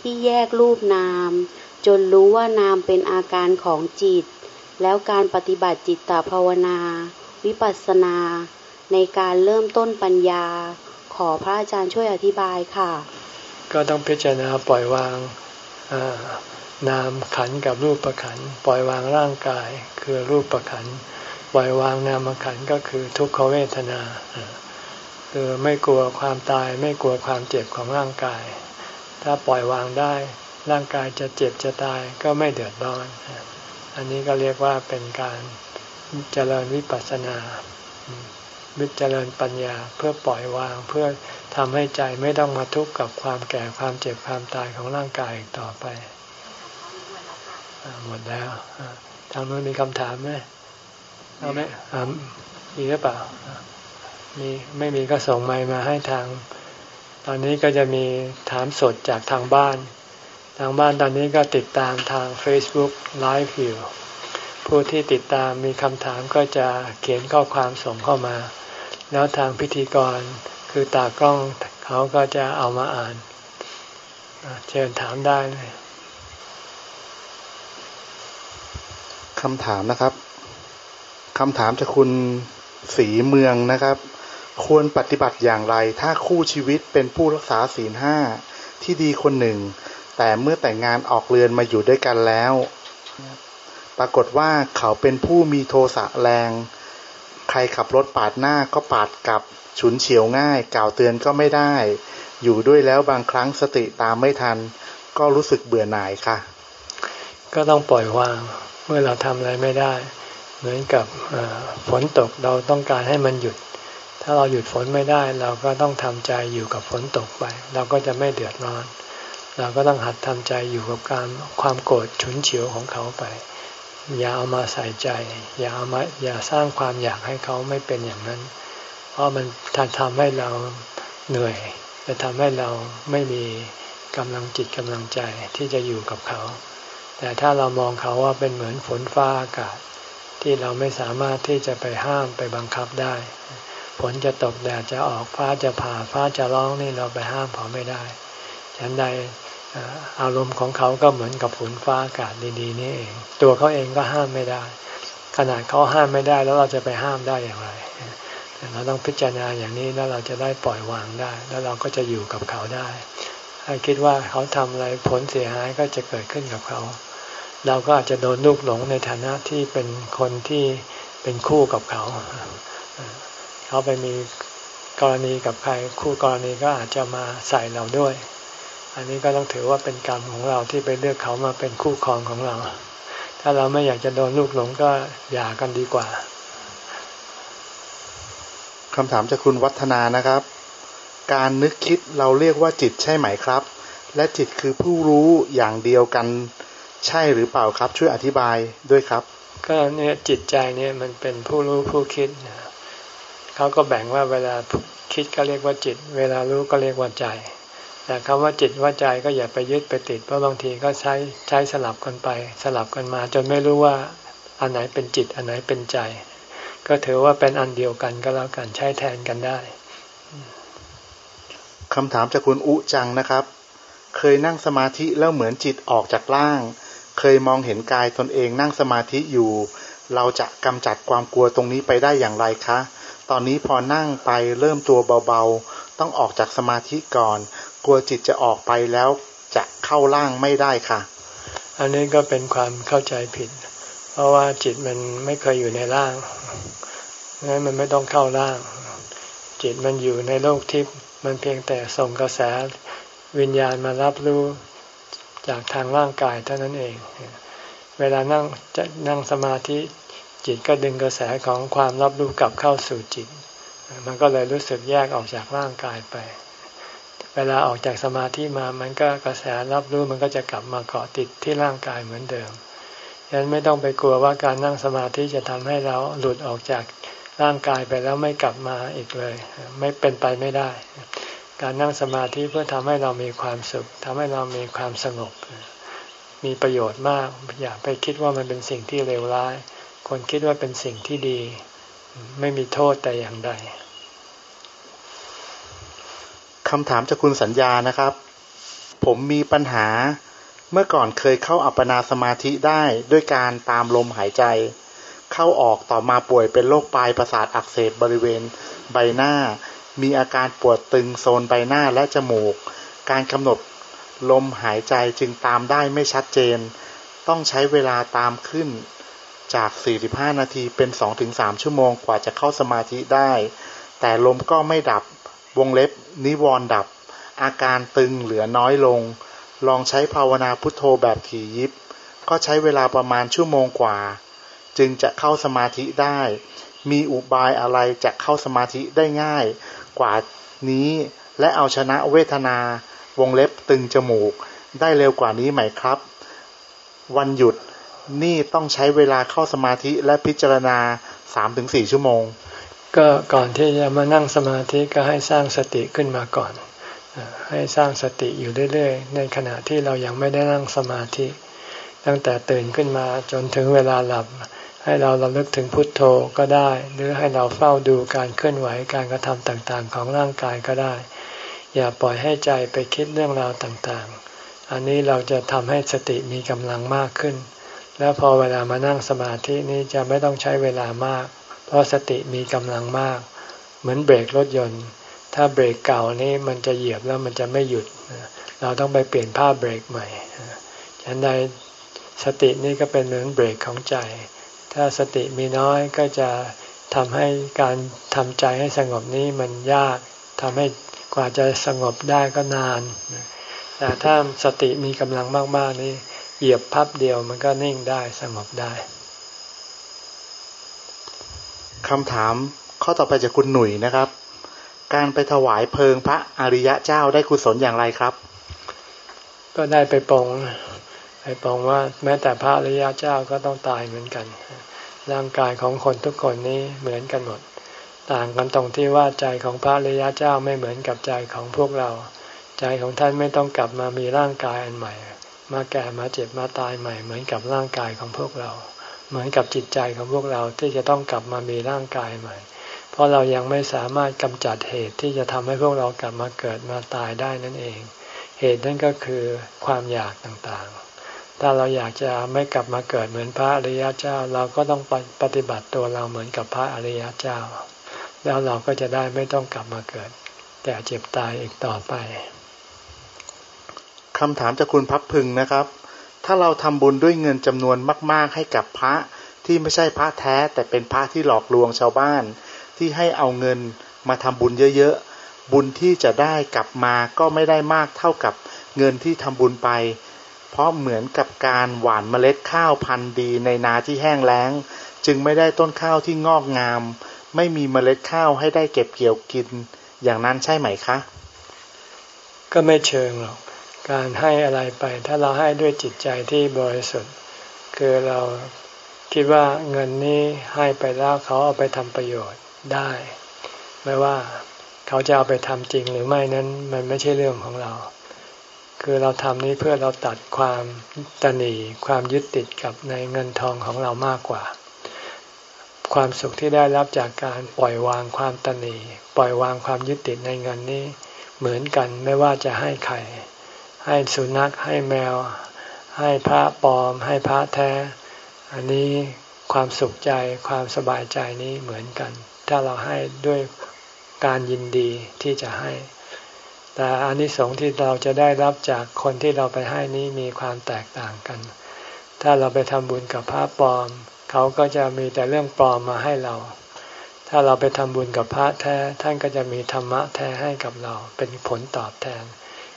ที่แยกรูปนาม จนรู้ว่านามเป็นอาการของจิต แล้วการปฏิบัติจิตตภาวนา วิปัสสนา ในการเริ่มต้นปัญญา ขอพระอาจารย์ช่วยอธิบายค่ะ ก็ต้องพิจารณาปล่อยวาง นามขันกับรูปประขันปล่อยวางร่างกายคือรูปประขันปล่อยวางนามขันก็คือทุกขเวทนาคือไม่กลัวความตายไม่กลัวความเจ็บของร่างกาย ถ้าปล่อยวางได้ร่างกายจะเจ็บจะตายก็ไม่เดือดร้อน อันนี้ก็เรียกว่าเป็นการเจริญวิปัสสนาวิจริญปัญญาเพื่อปล่อยวางเพื่อทำให้ใจไม่ต้องมาทุกข์กับความแก่ความเจ็บความตายของร่างกายอีกต่อไป หมดแล้วทางนู้นมีคำถามไหมเอาไหมมีหรือเปล่า มีไม่มีก็ส่งไมมาให้ทาง ตอนนี้ก็จะมีถามสดจากทางบ้าน ทางบ้านตอนนี้ก็ติดตามทาง Facebook Live อยู่ผู้ที่ติดตามมีคำถามก็จะเขียนข้อความส่งเข้ามา แล้วทางพิธีกรคือตากล้องเขาก็จะเอามาอ่าน เชิญถามได้เลย คำถามนะครับคำถามจากคุณสีเมืองนะครับ ควรปฏิบัติอย่างไร ถ้าคู่ชีวิตเป็นผู้รักษาศีลห้าที่ดีคนหนึ่ง แต่เมื่อแต่งงานออกเรือนมาอยู่ด้วยกันแล้ว ปรากฏว่าเขาเป็นผู้มีโทสะแรง ใครขับรถปาดหน้าก็ปาดกลับฉุนเฉียวง่าย กล่าวเตือนก็ไม่ได้ อยู่ด้วยแล้วบางครั้งสติตามไม่ทัน ก็รู้สึกเบื่อหน่ายค่ะ ก็ต้องปล่อยวาง เมื่อเราทำอะไรไม่ได้ เหมือนกับฝนตกเราต้องการให้มันหยุด ถ้าเราหยุดฝนไม่ได้ เราก็ต้องทำใจอยู่กับฝนตกไป เราก็จะไม่เดือดร้อน เราก็ต้องหัดทำใจอยู่กับการความโกรธฉุนเฉียวของเขาไป อย่าเอามาใส่ใจ อย่าเอามาอย่าสร้างความอยากให้เขาไม่เป็นอย่างนั้น เพราะมันทำให้เราเหนื่อยจะทำให้เราไม่มีกำลังจิตกำลังใจที่จะอยู่กับเขา แต่ถ้าเรามองเขาว่าเป็นเหมือนฝนฟ้าอากาศ ที่เราไม่สามารถที่จะไปห้ามไปบังคับได้ ฝนจะตกแดดจะออกฟ้าจะผ่าฟ้าจะร้องนี่เราไปห้ามเขาไม่ได้ ฉันใดอารมณ์ของเขาก็เหมือนกับฝนฟ้าอากาศดีๆนี่เอง ตัวเขาเองก็ห้ามไม่ได้ ขนาดเขาห้ามไม่ได้แล้วเราจะไปห้ามได้อย่างไรเราต้องพิจารณาอย่างนี้แล้วเราจะได้ปล่อยวางได้ แล้วเราก็จะอยู่กับเขาได้ ให้คิดว่าเขาทำอะไรผลเสียหายก็จะเกิดขึ้นกับเขา เราก็อาจจะโดนลูกหลงในฐานะที่เป็นคนที่เป็นคู่กับเขา เขาไปมีกรณีกับใครคู่กรณีก็อาจจะมาใส่เราด้วย อันนี้ก็ต้องถือว่าเป็นกรรมของเราที่ไปเลือกเขามาเป็นคู่ครองของเรา ถ้าเราไม่อยากจะโดนลูกหลงก็อย่ากันดีกว่าคำถามจากคุณวัฒนานะครับ การนึกคิดเราเรียกว่าจิตใช่ไหมครับ และจิตคือผู้รู้อย่างเดียวกันใช่หรือเปล่าครับ ช่วยอธิบายด้วยครับ ก็เนี่ยจิตใจเนี่ยมันเป็นผู้รู้ผู้คิดนะเขาก็แบ่งว่าเวลาคิดก็เรียกว่าจิต เวลารู้ก็เรียกว่าใจแต่คำว่าจิตว่าใจก็อย่าไปยึดไปติดเพราะบางทีก็ใช้ใช้สลับกันไป สลับกันมา จนไม่รู้ว่าอันไหนเป็นจิตอันไหนเป็นใจ ก็ถือว่าเป็นอันเดียวกันก็แล้วกันใช้แทนกันได้ คำถามจากคุณอุจังนะครับ เคยนั่งสมาธิแล้วเหมือนจิตออกจากร่าง เคยมองเห็นกายตนเองนั่งสมาธิอยู่ เราจะกำจัดความกลัวตรงนี้ไปได้อย่างไรคะ ตอนนี้พอนั่งไปเริ่มตัวเบาๆ ต้องออกจากสมาธิก่อน กลัวจิตจะออกไปแล้วจะเข้าล่างไม่ได้ค่ะ อันนี้ก็เป็นความเข้าใจผิด เพราะว่าจิตมันไม่เคยอยู่ในร่างงั้นมันไม่ต้องเข้าร่าง จิตมันอยู่ในโลกทิพย์ มันเพียงแต่ส่งกระแสวิญญาณมารับรู้จากทางร่างกายเท่านั้นเอง เวลานั่งจะนั่งสมาธิจิตก็ดึงกระแสของความรับรู้กลับเข้าสู่จิต มันก็เลยรู้สึกแยกออกจากร่างกายไป เวลาออกจากสมาธิมามันก็กระแสรับรู้มันก็จะกลับมาเกาะติดที่ร่างกายเหมือนเดิมฉะนั้นไม่ต้องไปกลัวว่าการนั่งสมาธิจะทำให้เราหลุดออกจาก ร่างกายไปแล้วไม่กลับมาอีกเลย ไม่เป็นไปไม่ได้ การนั่งสมาธิเพื่อทำให้เรามีความสุขทำให้เรามีความสงบ มีประโยชน์มาก อย่าไปคิดว่ามันเป็นสิ่งที่เลวร้าย คนคิดว่าเป็นสิ่งที่ดี ไม่มีโทษแต่อย่างใดคำถามจากคุณสัญญานะครับ ผมมีปัญหาเมื่อก่อนเคยเข้าอัปปนาสมาธิได้ด้วยการตามลมหายใจ เข้าออกต่อมาป่วยเป็นโรคปลายประสาทอักเสบบริเวณใบหน้า มีอาการปวดตึงโซนใบหน้าและจมูก การกำหนดลมหายใจจึงตามได้ไม่ชัดเจน ต้องใช้เวลาตามขึ้นจาก 45 นาทีเป็น 2-3 ชั่วโมงกว่าจะเข้าสมาธิได้ แต่ลมก็ไม่ดับ วงเล็บ นิวรณ์ดับ อาการตึงเหลือน้อยลง ลองใช้ภาวนาพุทโธแบบถี่ยิบ ก็ใช้เวลาประมาณชั่วโมงกว่า จึงจะเข้าสมาธิได้ มีอุบายอะไรจะเข้าสมาธิได้ง่าย กว่านี้และเอาชนะเวทนาวงเล็บตึงจมูก ได้เร็วกว่านี้ไหมครับ วันหยุดนี่ต้องใช้เวลาเข้าสมาธิและพิจารณาสามถึงสี่ชั่วโมง ก็ก่อนที่จะมานั่งสมาธิก็ให้สร้างสติขึ้นมาก่อน ให้สร้างสติอยู่เรื่อยๆ ในขณะที่เรายังไม่ได้นั่งสมาธิ ตั้งแต่ตื่นขึ้นมาจนถึงเวลาหลับ ให้เราระลึกถึงพุทโธก็ได้ หรือให้เราเฝ้าดูการเคลื่อนไหวการกระทำต่างๆ ของร่างกายก็ได้ อย่าปล่อยให้ใจไปคิดเรื่องราวต่างๆ อันนี้เราจะทำให้สติมีกำลังมากขึ้น แล้วพอเวลามานั่งสมาธินี้จะไม่ต้องใช้เวลามาก เพราะสติมีกำลังมาก เหมือนเบรกรถยนต์ ถ้าเบรกเก่านี้มันจะเหยียบแล้วมันจะไม่หยุด เราต้องไปเปลี่ยนผ้าเบรกใหม่ฉันใดสตินี้ก็เป็นเหมือนเบรกของใจ ถ้าสติมีน้อยก็จะทำให้การทำใจให้สงบนี้มันยากทำให้กว่าจะสงบได้ก็นาน แต่ถ้าสติมีกำลังมาก ๆ นี้เหยียบพับเดียวมันก็นิ่งได้สงบได้คำถามข้อต่อไปจากคุณหนุ่ยนะครับ การไปถวายเพลิงพระอริยะเจ้าได้กุศลอย่างไรครับ ก็ได้ไปปอง ไปปองว่าแม้แต่พระอริยะเจ้าก็ต้องตายเหมือนกัน ร่างกายของคนทุกคนนี้เหมือนกันหมด ต่างกันตรงที่ว่าใจของพระอริยะเจ้าไม่เหมือนกับใจของพวกเรา ใจของท่านไม่ต้องกลับมามีร่างกายอันใหม่ มาแก่มาเจ็บมาตายใหม่ เหมือนกับร่างกายของพวกเรา เหมือนกับจิตใจของพวกเราที่จะต้องกลับมามีร่างกายใหม่ เพราะเรายังไม่สามารถกำจัดเหตุที่จะทำให้พวกเรากลับมาเกิดมาตายได้นั่นเอง เหตุนั่นก็คือความอยากต่างๆ ถ้าเราอยากจะไม่กลับมาเกิดเหมือนพระอริยเจ้า เราก็ต้องปฏิบัติตัวเราเหมือนกับพระอริยเจ้า แล้วเราก็จะได้ไม่ต้องกลับมาเกิด แก่เจ็บตายอีกต่อไปคำถามจากคุณพับพึงนะครับ ถ้าเราทำบุญด้วยเงินจำนวนมาก ๆ ให้กับพระที่ไม่ใช่พระแท้ แต่เป็นพระที่หลอกลวงชาวบ้าน ที่ให้เอาเงินมาทำบุญเยอะ ๆ บุญที่จะได้กลับมาก็ไม่ได้มากเท่ากับเงินที่ทำบุญไป เพราะเหมือนกับการหว่านเมล็ดข้าวพันธุ์ดีในนาที่แห้งแล้ง จึงไม่ได้ต้นข้าวที่งอกงาม ไม่มีเมล็ดข้าวให้ได้เก็บเกี่ยวกิน อย่างนั้นใช่ไหมคะ ก็ไม่เชิงหรอกการให้อะไรไป ถ้าเราให้ด้วยจิตใจที่บริสุทธิ์ คือเราคิดว่าเงินนี้ให้ไปแล้วเขาเอาไปทำประโยชน์ได้ ไม่ว่าเขาจะเอาไปทำจริงหรือไม่นั้น มันไม่ใช่เรื่องของเรา คือเราทำนี้เพื่อเราตัดความตนีความยึดติดกับในเงินทองของเรามากกว่า ความสุขที่ได้รับจากการปล่อยวางความตนีปล่อยวางความยึดติดในเงินนี้เหมือนกันไม่ว่าจะให้ใครให้สุนัขให้แมว ให้พระปลอม ให้พระแท้ อันนี้ความสุขใจความสบายใจนี้เหมือนกัน ถ้าเราให้ด้วยการยินดีที่จะให้ แต่อานิสงส์ที่เราจะได้รับจากคนที่เราไปให้นี้มีความแตกต่างกัน ถ้าเราไปทำบุญกับพระปลอม เขาก็จะมีแต่เรื่องปลอมมาให้เรา ถ้าเราไปทำบุญกับพระแท้ ท่านก็จะมีธรรมะแท้ให้กับเรา เป็นผลตอบแทน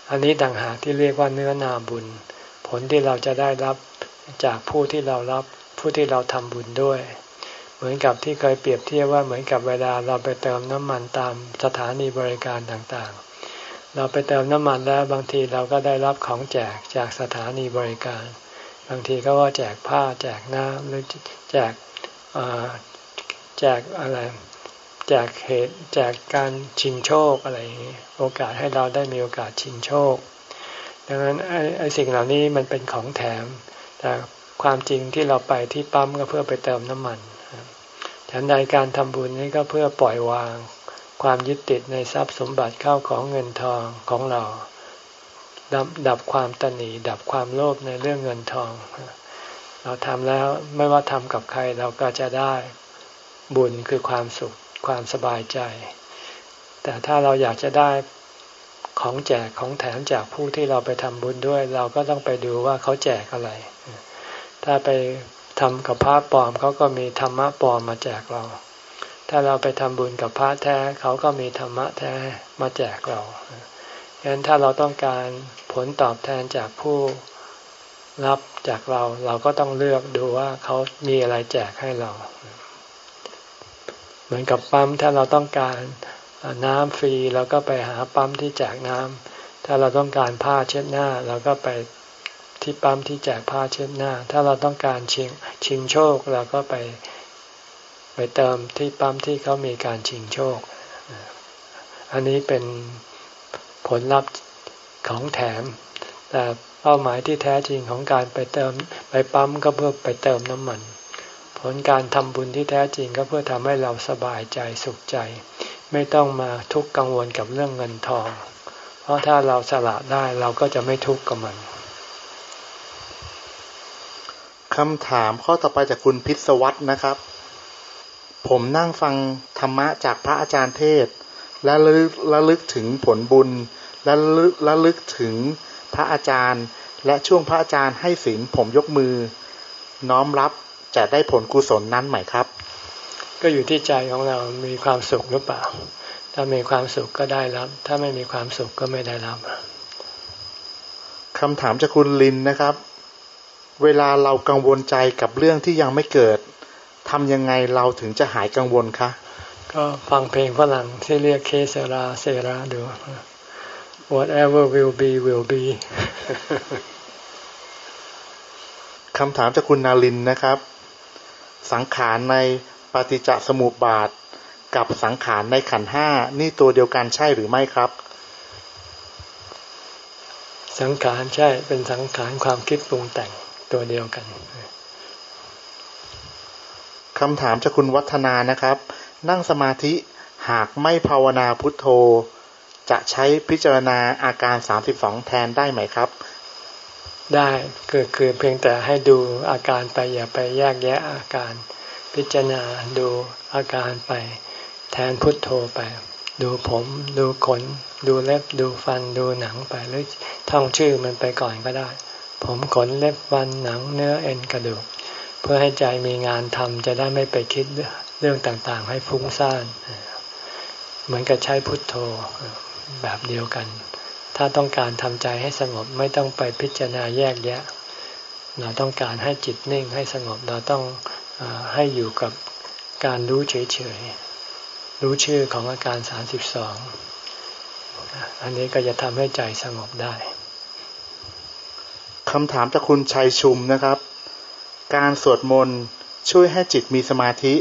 อันนี้ต่างหากที่เรียกว่าเนื้อนาบุญ ผลที่เราจะได้รับจากผู้ที่เรารับผู้ที่เราทำบุญด้วย เหมือนกับที่เคยเปรียบเทียบว่าเหมือนกับเวลาเราไปเติมน้ำมันตามสถานีบริการต่างๆ เราไปเติมน้ำมันแล้วบางทีเราก็ได้รับของแจกจากสถานีบริการ บางทีก็ว่าแจกผ้าแจกน้ำหรือแจกแจกอะไรแจกเหตุแจกการชิงโชคอะไรอย่างนี้โอกาสให้เราได้มีโอกาสชิงโชค ดังนั้นไอ้ไอสิ่งเหล่านี้มันเป็นของแถม แต่ความจริงที่เราไปที่ปั๊มก็เพื่อไปเติมน้ำมันฉันใดการทำบุญนี้ก็เพื่อปล่อยวาง ความยึดติดในทรัพย์สมบัติเข้าของเงินทองของเรา ดับดับความตนีดับความโลภในเรื่องเงินทอง เราทำแล้วไม่ว่าทำกับใครเราก็จะได้บุญคือความสุขความสบายใจ แต่ถ้าเราอยากจะได้ของแจกของแถมจากผู้ที่เราไปทำบุญด้วย เราก็ต้องไปดูว่าเขาแจกอะไร ถ้าไปทำกับพระปลอมเขาก็มีธรรมะปลอมมาแจกเรา ถ้าเราไปทำบุญกับพระแท้ เขาก็มีธรรมะแท้มาแจกเราฉะนั้นถ้าเราต้องการผลตอบแทนจากผู้รับจากเราเราก็ต้องเลือกดูว่าเขามีอะไรแจกให้เรา เหมือนกับปั๊มถ้าเราต้องการน้ำฟรีเราก็ไปหาปั๊มที่แจกน้ำถ้าเราต้องการผ้าเช็ดหน้าเราก็ไปที่ปั๊มที่แจกผ้าเช็ดหน้า ถ้าเราต้องการชิงชิงโชคเราก็ไป ไปเติมที่ปั๊มที่เขามีการชิงโชค อันนี้เป็นผลลัพธ์ของแถม แต่เป้าหมายที่แท้จริงของการไปเติมไปปั๊มก็เพื่อไปเติมน้ำมัน ผลการทำบุญที่แท้จริงก็เพื่อทำให้เราสบายใจสุขใจ ไม่ต้องมาทุกข์กังวลกับเรื่องเงินทอง เพราะถ้าเราสละได้เราก็จะไม่ทุกข์กับมันคำถามข้อต่อไปจากคุณพิศวัตนะครับ ผมนั่งฟังธรรมะจากพระอาจารย์เทศ และระลึกถึงผลบุญ และระลึกถึงพระอาจารย์ และช่วงพระอาจารย์ให้ศีลผมยกมือ น้อมรับจะได้ผลกุศลนั้นไหมครับ ก็อยู่ที่ใจของเรามีความสุขหรือเปล่า ถ้ามีความสุขก็ได้รับ ถ้าไม่มีความสุขก็ไม่ได้รับคำถามจากคุณลินนะครับ เวลาเรากังวลใจกับเรื่องที่ยังไม่เกิด ทำยังไงเราถึงจะหายกังวลคะ ก็ฟังเพลงฝรั่งที่เรียกเคเซราเซราดู whatever will be will be คำถามจากคุณนาลินนะครับ สังขารในปฏิจจสมุปบาท กับสังขารในขันห้านี่ตัวเดียวกันใช่หรือไม่ครับ สังขารใช่เป็นสังขารความคิดปรุงแต่งตัวเดียวกัน คำถามจากคุณวัฒนานะครับ นั่งสมาธิหากไม่ภาวนาพุทโธ จะใช้พิจารณาอาการ 32 แทนได้ไหมครับ ได้คือคือเพียงแต่ให้ดูอาการไปอย่าไปแยกแยะอาการ พิจารณาดูอาการไป แทนพุทโธไป ดูผมดูขน ดูเล็บดูฟันดูหนังไปหรือท่องชื่อมันไปก่อนก็ได้ ผมขนเล็บฟันหนังเนื้อเอ็นกระดูก พื่อให้ใจมีงานทำจะได้ไม่ไปคิดเรื่องต่างๆ ให้ฟุ้งซ่านเหมือนกับใช้พุทโธแบบเดียวกัน ถ้าต้องการทำใจให้สงบไม่ต้องไปพิจารณาแยกแยะ เราต้องการให้จิตนิ่งให้สงบเราต้องอให้อยู่กับการรู้เฉยๆ รู้ชื่อของอาการสามสิบสองอันนี้ก็จะทำให้ใจสงบได้คำถามจากคุณชัยชุมนะครับ การสวดมนต์ช่วยให้จิตมีสมาธิ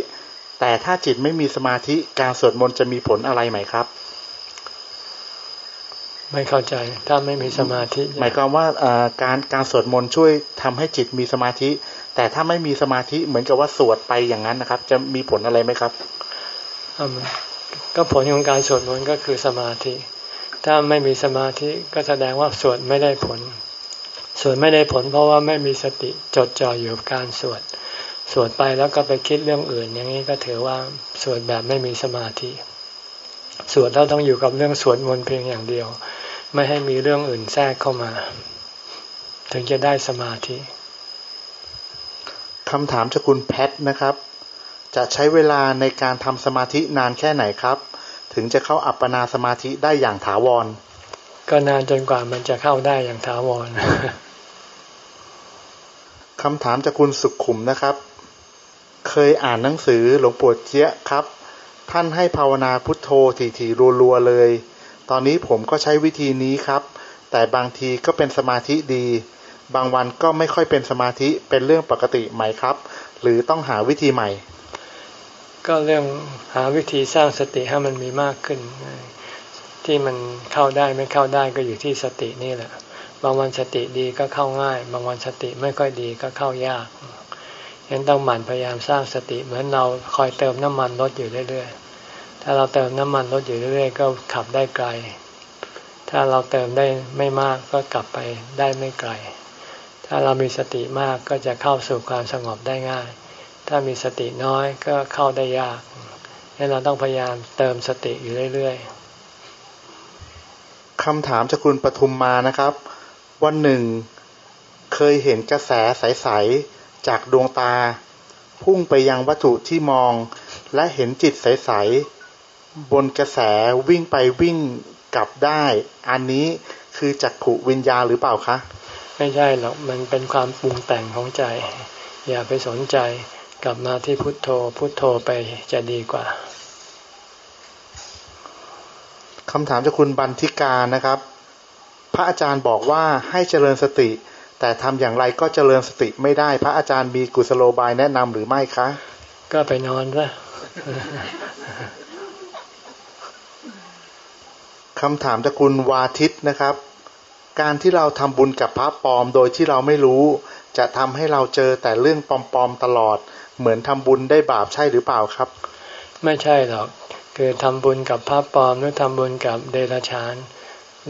แต่ถ้าจิตไม่มีสมาธิการสวดมนต์จะมีผลอะไรไหมครับ ไม่เข้าใจถ้าไม่มีสมาธิ หมายความว่าการการสวดมนต์ช่วยทำให้จิตมีสมาธิ แต่ถ้าไม่มีสมาธิเหมือนกับว่าสวดไปอย่างนั้นนะครับ จะมีผลอะไรไหมครับก็ผลของการสวดมนต์ก็คือสมาธิ ถ้าไม่มีสมาธิก็แสดงว่าสวดไม่ได้ผล สวดไม่ได้ผลเพราะว่าไม่มีสติจดจ่ออยู่กับการสวด สวดไปแล้วก็ไปคิดเรื่องอื่น อย่างนี้ก็ถือว่าสวดแบบไม่มีสมาธิ สวดแล้วต้องอยู่กับเรื่องสวดมนต์เพียงอย่างเดียว ไม่ให้มีเรื่องอื่นแทรกเข้ามา ถึงจะได้สมาธิคำถามจากคุณแพทนะครับ จะใช้เวลาในการทำสมาธินานแค่ไหนครับ ถึงจะเข้าอัปปนาสมาธิได้อย่างถาวร ก็นานจนกว่ามันจะเข้าได้อย่างถาวร คำถามจากคุณสุขขุมนะครับ เคยอ่านหนังสือหลวงปู่เจี๊ยครับ ท่านให้ภาวนาพุทโธถี่ๆรัวๆเลย ตอนนี้ผมก็ใช้วิธีนี้ครับ แต่บางทีก็เป็นสมาธิดี บางวันก็ไม่ค่อยเป็นสมาธิเป็นเรื่องปกติไหมครับ หรือต้องหาวิธีใหม่ ก็เรื่องหาวิธีสร้างสติให้มันมีมากขึ้น ที่มันเข้าได้ไม่เข้าได้ก็อยู่ที่สตินี่แหละ บางวันสติดีก็เข้าง่าย บางวันสติไม่ค่อยดีก็เข้ายากฉะนั้นต้องหมั่นพยายามสร้างสติเหมือนเราคอยเติมน้ำมันรถอยู่เรื่อยๆ ถ้าเราเติมน้ำมันรถอยู่เรื่อยๆ ก็ขับได้ไกล ถ้าเราเติมได้ไม่มากก็กลับไปได้ไม่ไกล ถ้าเรามีสติมากก็จะเข้าสู่ความสงบได้ง่าย ถ้ามีสติน้อยก็เข้าได้ยากฉะนั้นเราต้องพยายามเติมสติอยู่เรื่อยๆคำถามจากคุณปทุมมานะครับ วันหนึ่ง เคยเห็นกระแสใส ๆ จากดวงตา พุ่งไปยังวัตถุที่มอง และเห็นจิตใส ๆ บนกระแสวิ่งไปวิ่งกลับได้ อันนี้คือจักขุวิญญาหรือเปล่าคะ ไม่ใช่หรอกมันเป็นความปรุงแต่งของใจ อย่าไปสนใจกลับมาที่พุทโธ พุทโธไปจะดีกว่าคำถามจากคุณบันทิกานะครับพ ระอาจารย์บอกว่าให้เจริญสติ แต่ทำอย่างไรก็เจริญสติไม่ได้ พระอาจารย์มีกุศโลบายแนะนำหรือไม่คะ ก็ไปนอนซะคำถามจากคุณวาทิตนะครับ การที่เราทำบุญกับพระปลอมโดยที่เราไม่รู้ จะทำให้เราเจอแต่เรื่องปลอมๆตลอด เหมือนทำบุญได้บาปใช่หรือเปล่าครับ ไม่ใช่หรอกคือทำบุญกับพระปลอมหรือทำบุญกับเดรัจฉาน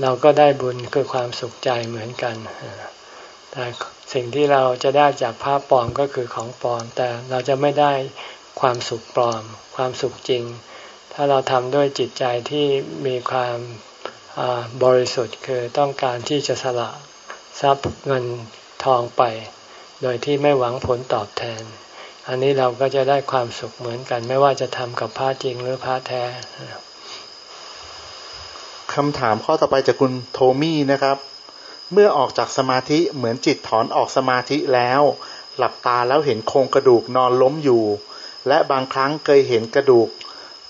เราก็ได้บุญคือความสุขใจเหมือนกัน แต่สิ่งที่เราจะได้จากพระปลอมก็คือของปลอม แต่เราจะไม่ได้ความสุขปลอม ความสุขจริง ถ้าเราทำด้วยจิตใจที่มีความบริสุทธิ์คือต้องการที่จะสละทรัพย์เงินทองไป โดยที่ไม่หวังผลตอบแทน อันนี้เราก็จะได้ความสุขเหมือนกัน ไม่ว่าจะทำกับพระจริงหรือพระแท้ คำถามข้อต่อไปจากคุณโทมี่นะครับ เมื่อออกจากสมาธิเหมือนจิตถอนออกสมาธิแล้ว หลับตาแล้วเห็นโครงกระดูกนอนล้มอยู่ และบางครั้งเคยเห็นกระดูก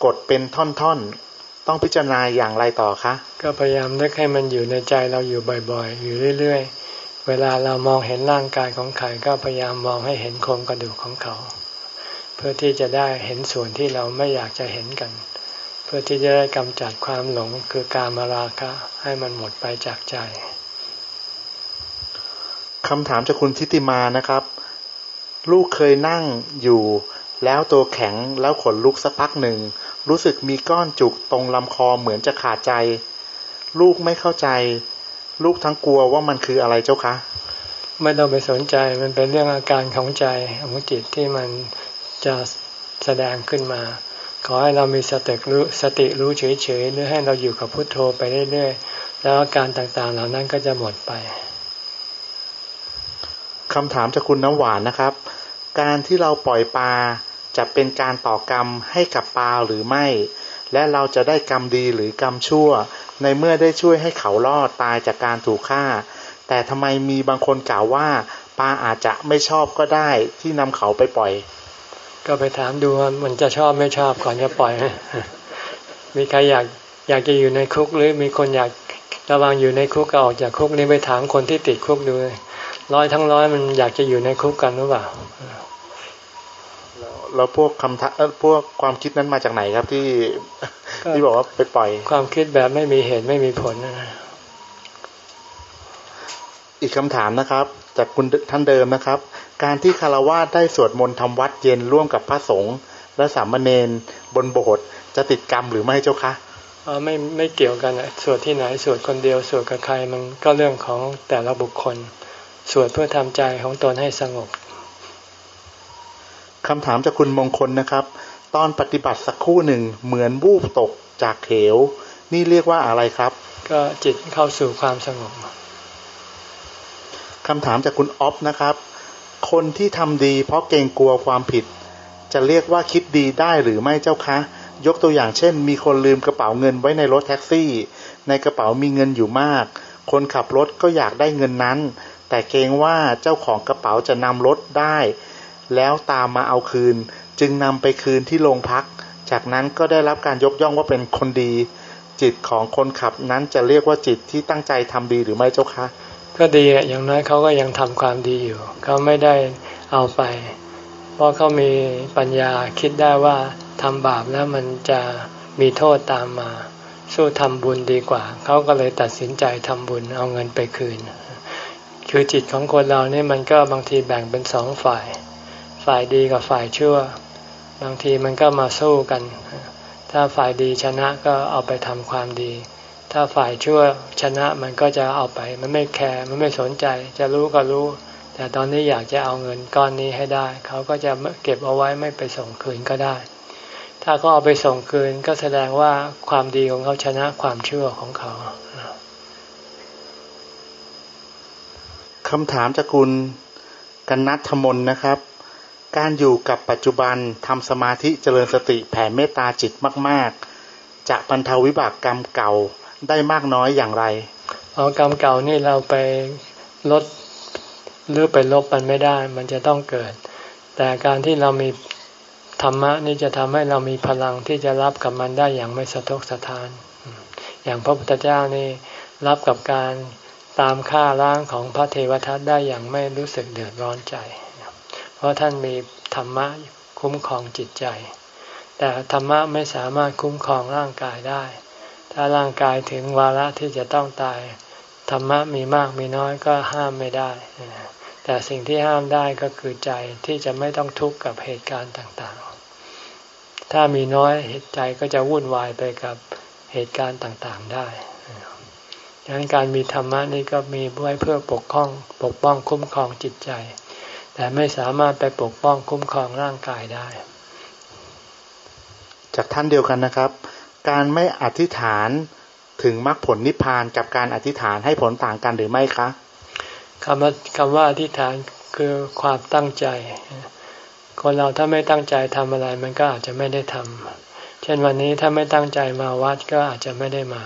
กดเป็นท่อนๆ ต้องพิจารณาอย่างไรต่อคะ ก็พยายามนึกให้มันอยู่ในใจเราอยู่บ่อยๆ อยู่เรื่อยๆ เวลาเรามองเห็นร่างกายของใครก็พยายามมองให้เห็นโครงกระดูกของเขา เพื่อที่จะได้เห็นส่วนที่เราไม่อยากจะเห็นกัน เพื่อที่จะได้กำจัดความหลงคือการมาราคะให้มันหมดไปจากใจคำถามจากคุณทิติมานะครับ ลูกเคยนั่งอยู่ แล้วตัวแข็งแล้วขนลุกสักพักหนึ่ง รู้สึกมีก้อนจุกตรงลำคอเหมือนจะขาดใจ ลูกไม่เข้าใจ ลูกทั้งกลัวว่ามันคืออะไรเจ้าคะ ไม่ต้องไปสนใจมันเป็นเรื่องอาการของใจของจิตที่มันจะแสดงขึ้นมา ขอให้เรามีสติรู้สติรู้เฉยๆหรือให้เราอยู่กับพุทโธไปเรื่อยๆ แล้วอาการต่างๆเหล่านั้นก็จะหมดไปคำถามจากคุณน้ำหวานนะครับ การที่เราปล่อยปลาจะเป็นการต่อกรรมให้กับปลาหรือไม่ และเราจะได้กรรมดีหรือกรรมชั่ว ในเมื่อได้ช่วยให้เขารอดตายจากการถูกฆ่า แต่ทำไมมีบางคนกล่าวว่าปลาอาจจะไม่ชอบก็ได้ที่นำเขาไปปล่อย ก็ไปถามดูว่ามันจะชอบไม่ชอบก่อนจะปล่อย มีใครอยากอยากจะอยู่ในคุกหรือมีคนอยากระวังอยู่ในคุกก็ออกจากคุกนี้ไปถามคนที่ติดคุกดูร้อยทั้งร้อยมันอยากจะอยู่ในคุกกันหรือเปล่าแล้วพวกคำทัพวกความคิดนั้นมาจากไหนครับที่ที่บอกว่าไปปล่อย ความคิดแบบไม่มีเหตุไม่มีผลนะอีกคำถามนะครับ จากคุณท่านเดิมนะครับ การที่คารวะได้สวดมนต์ทำวัดเย็นร่วมกับพระสงฆ์และสามเณรบนโบสถ์จะติดกรรมหรือไม่เจ้าคะอ๋อไม่ไม่เกี่ยวกันสวดที่ไหนสวดคนเดียวสวดกับใครมันก็เรื่องของแต่ละบุคคลสวดเพื่อทำใจของตนให้สงบคำถามจากคุณมงคลนะครับ ตอนปฏิบัติสักครู่หนึ่งเหมือนวูบตกจากเหวนี่เรียกว่าอะไรครับ ก็จิตเข้าสู่ความสงบคำถามจากคุณออฟนะครับ คนที่ทำดี เพราะเกรงกลัวความผิด จะเรียกว่าคิดดีได้หรือไม่เจ้าคะ ยกตัวอย่างเช่น มีคนลืมกระเป๋าเงินไว้ในรถแท็กซี่ ในกระเป๋ามีเงินอยู่มาก คนขับรถก็อยากได้เงินนั้น แต่เกรงว่าเจ้าของกระเป๋าจะนำรถได้ แล้วตามมาเอาคืน จึงนำไปคืนที่โรงพัก จากนั้นก็ได้รับการยกย่องว่าเป็นคนดี จิตของคนขับนั้นจะเรียกว่าจิตที่ตั้งใจทำดีหรือไม่เจ้าคะ ก็ดีอย่างน้อยเขาก็ยังทำความดีอยู่ เขาไม่ได้เอาไป เพราะเขามีปัญญาคิดได้ว่าทำบาปแล้วมันจะมีโทษตามมา สู้ทำบุญดีกว่า เขาก็เลยตัดสินใจทำบุญเอาเงินไปคืน คือจิตของคนเราเนี่ยมันก็บางทีแบ่งเป็นสองฝ่าย ฝ่ายดีกับฝ่ายชั่ว บางทีมันก็มาสู้กัน ถ้าฝ่ายดีชนะก็เอาไปทำความดี ถ้าฝ่ายชั่วชนะมันก็จะเอาไป มันไม่แคร์มันไม่สนใจ จะรู้ก็รู้ แต่ตอนนี้อยากจะเอาเงินก้อนนี้ให้ได้ เขาก็จะเก็บเอาไว้ไม่ไปส่งคืนก็ได้ ถ้าเขาเอาไปส่งคืนก็แสดงว่าความดีของเขาชนะความชั่วของเขาคำถามจากคุณกันนัทธมนนะครับ การอยู่กับปัจจุบันทำสมาธิเจริญสติแผ่เมตตาจิตมาก ๆ จะบรรเทาวิบากกรรมเก่า ได้มากน้อยอย่างไรเอากรรมเก่านี่เราไปลดหรือไปลบมันไม่ได้ มันจะต้องเกิด แต่การที่เรามีธรรมะนี่จะทำให้เรามีพลังที่จะรับกับมันได้อย่างไม่สะทกสะทาน อย่างพระพุทธเจ้านี่รับกับการตามฆ่าล้างของพระเทวทัตได้อย่างไม่รู้สึกเดือดร้อนใจ เพราะท่านมีธรรมะคุ้มครองจิตใจ แต่ธรรมะไม่สามารถคุ้มครองร่างกายได้ ถ้าร่างกายถึงวาระที่จะต้องตายธรรมะมีมากมีน้อยก็ห้ามไม่ได้ แต่สิ่งที่ห้ามได้ก็คือใจที่จะไม่ต้องทุกข์กับเหตุการณ์ต่างๆ ถ้ามีน้อยเหตุใจก็จะวุ่นวายไปกับเหตุการณ์ต่างๆได้ดังนั้นการมีธรรมะนี่ก็มีไว้เพื่อปกป้องปกป้องคุ้มครองจิตใจ แต่ไม่สามารถไปปกป้องคุ้มครองร่างกายได้ จากท่านเดียวกันนะครับ การไม่อธิษฐานถึงมรรคผลนิพพานกับการอธิษฐานให้ผลต่างกันหรือไม่คะคำว่าคำว่าอธิษฐานคือความตั้งใจ คนเราถ้าไม่ตั้งใจทำอะไรมันก็อาจจะไม่ได้ทำเช่นวันนี้ถ้าไม่ตั้งใจมาวัดก็อาจจะไม่ได้มา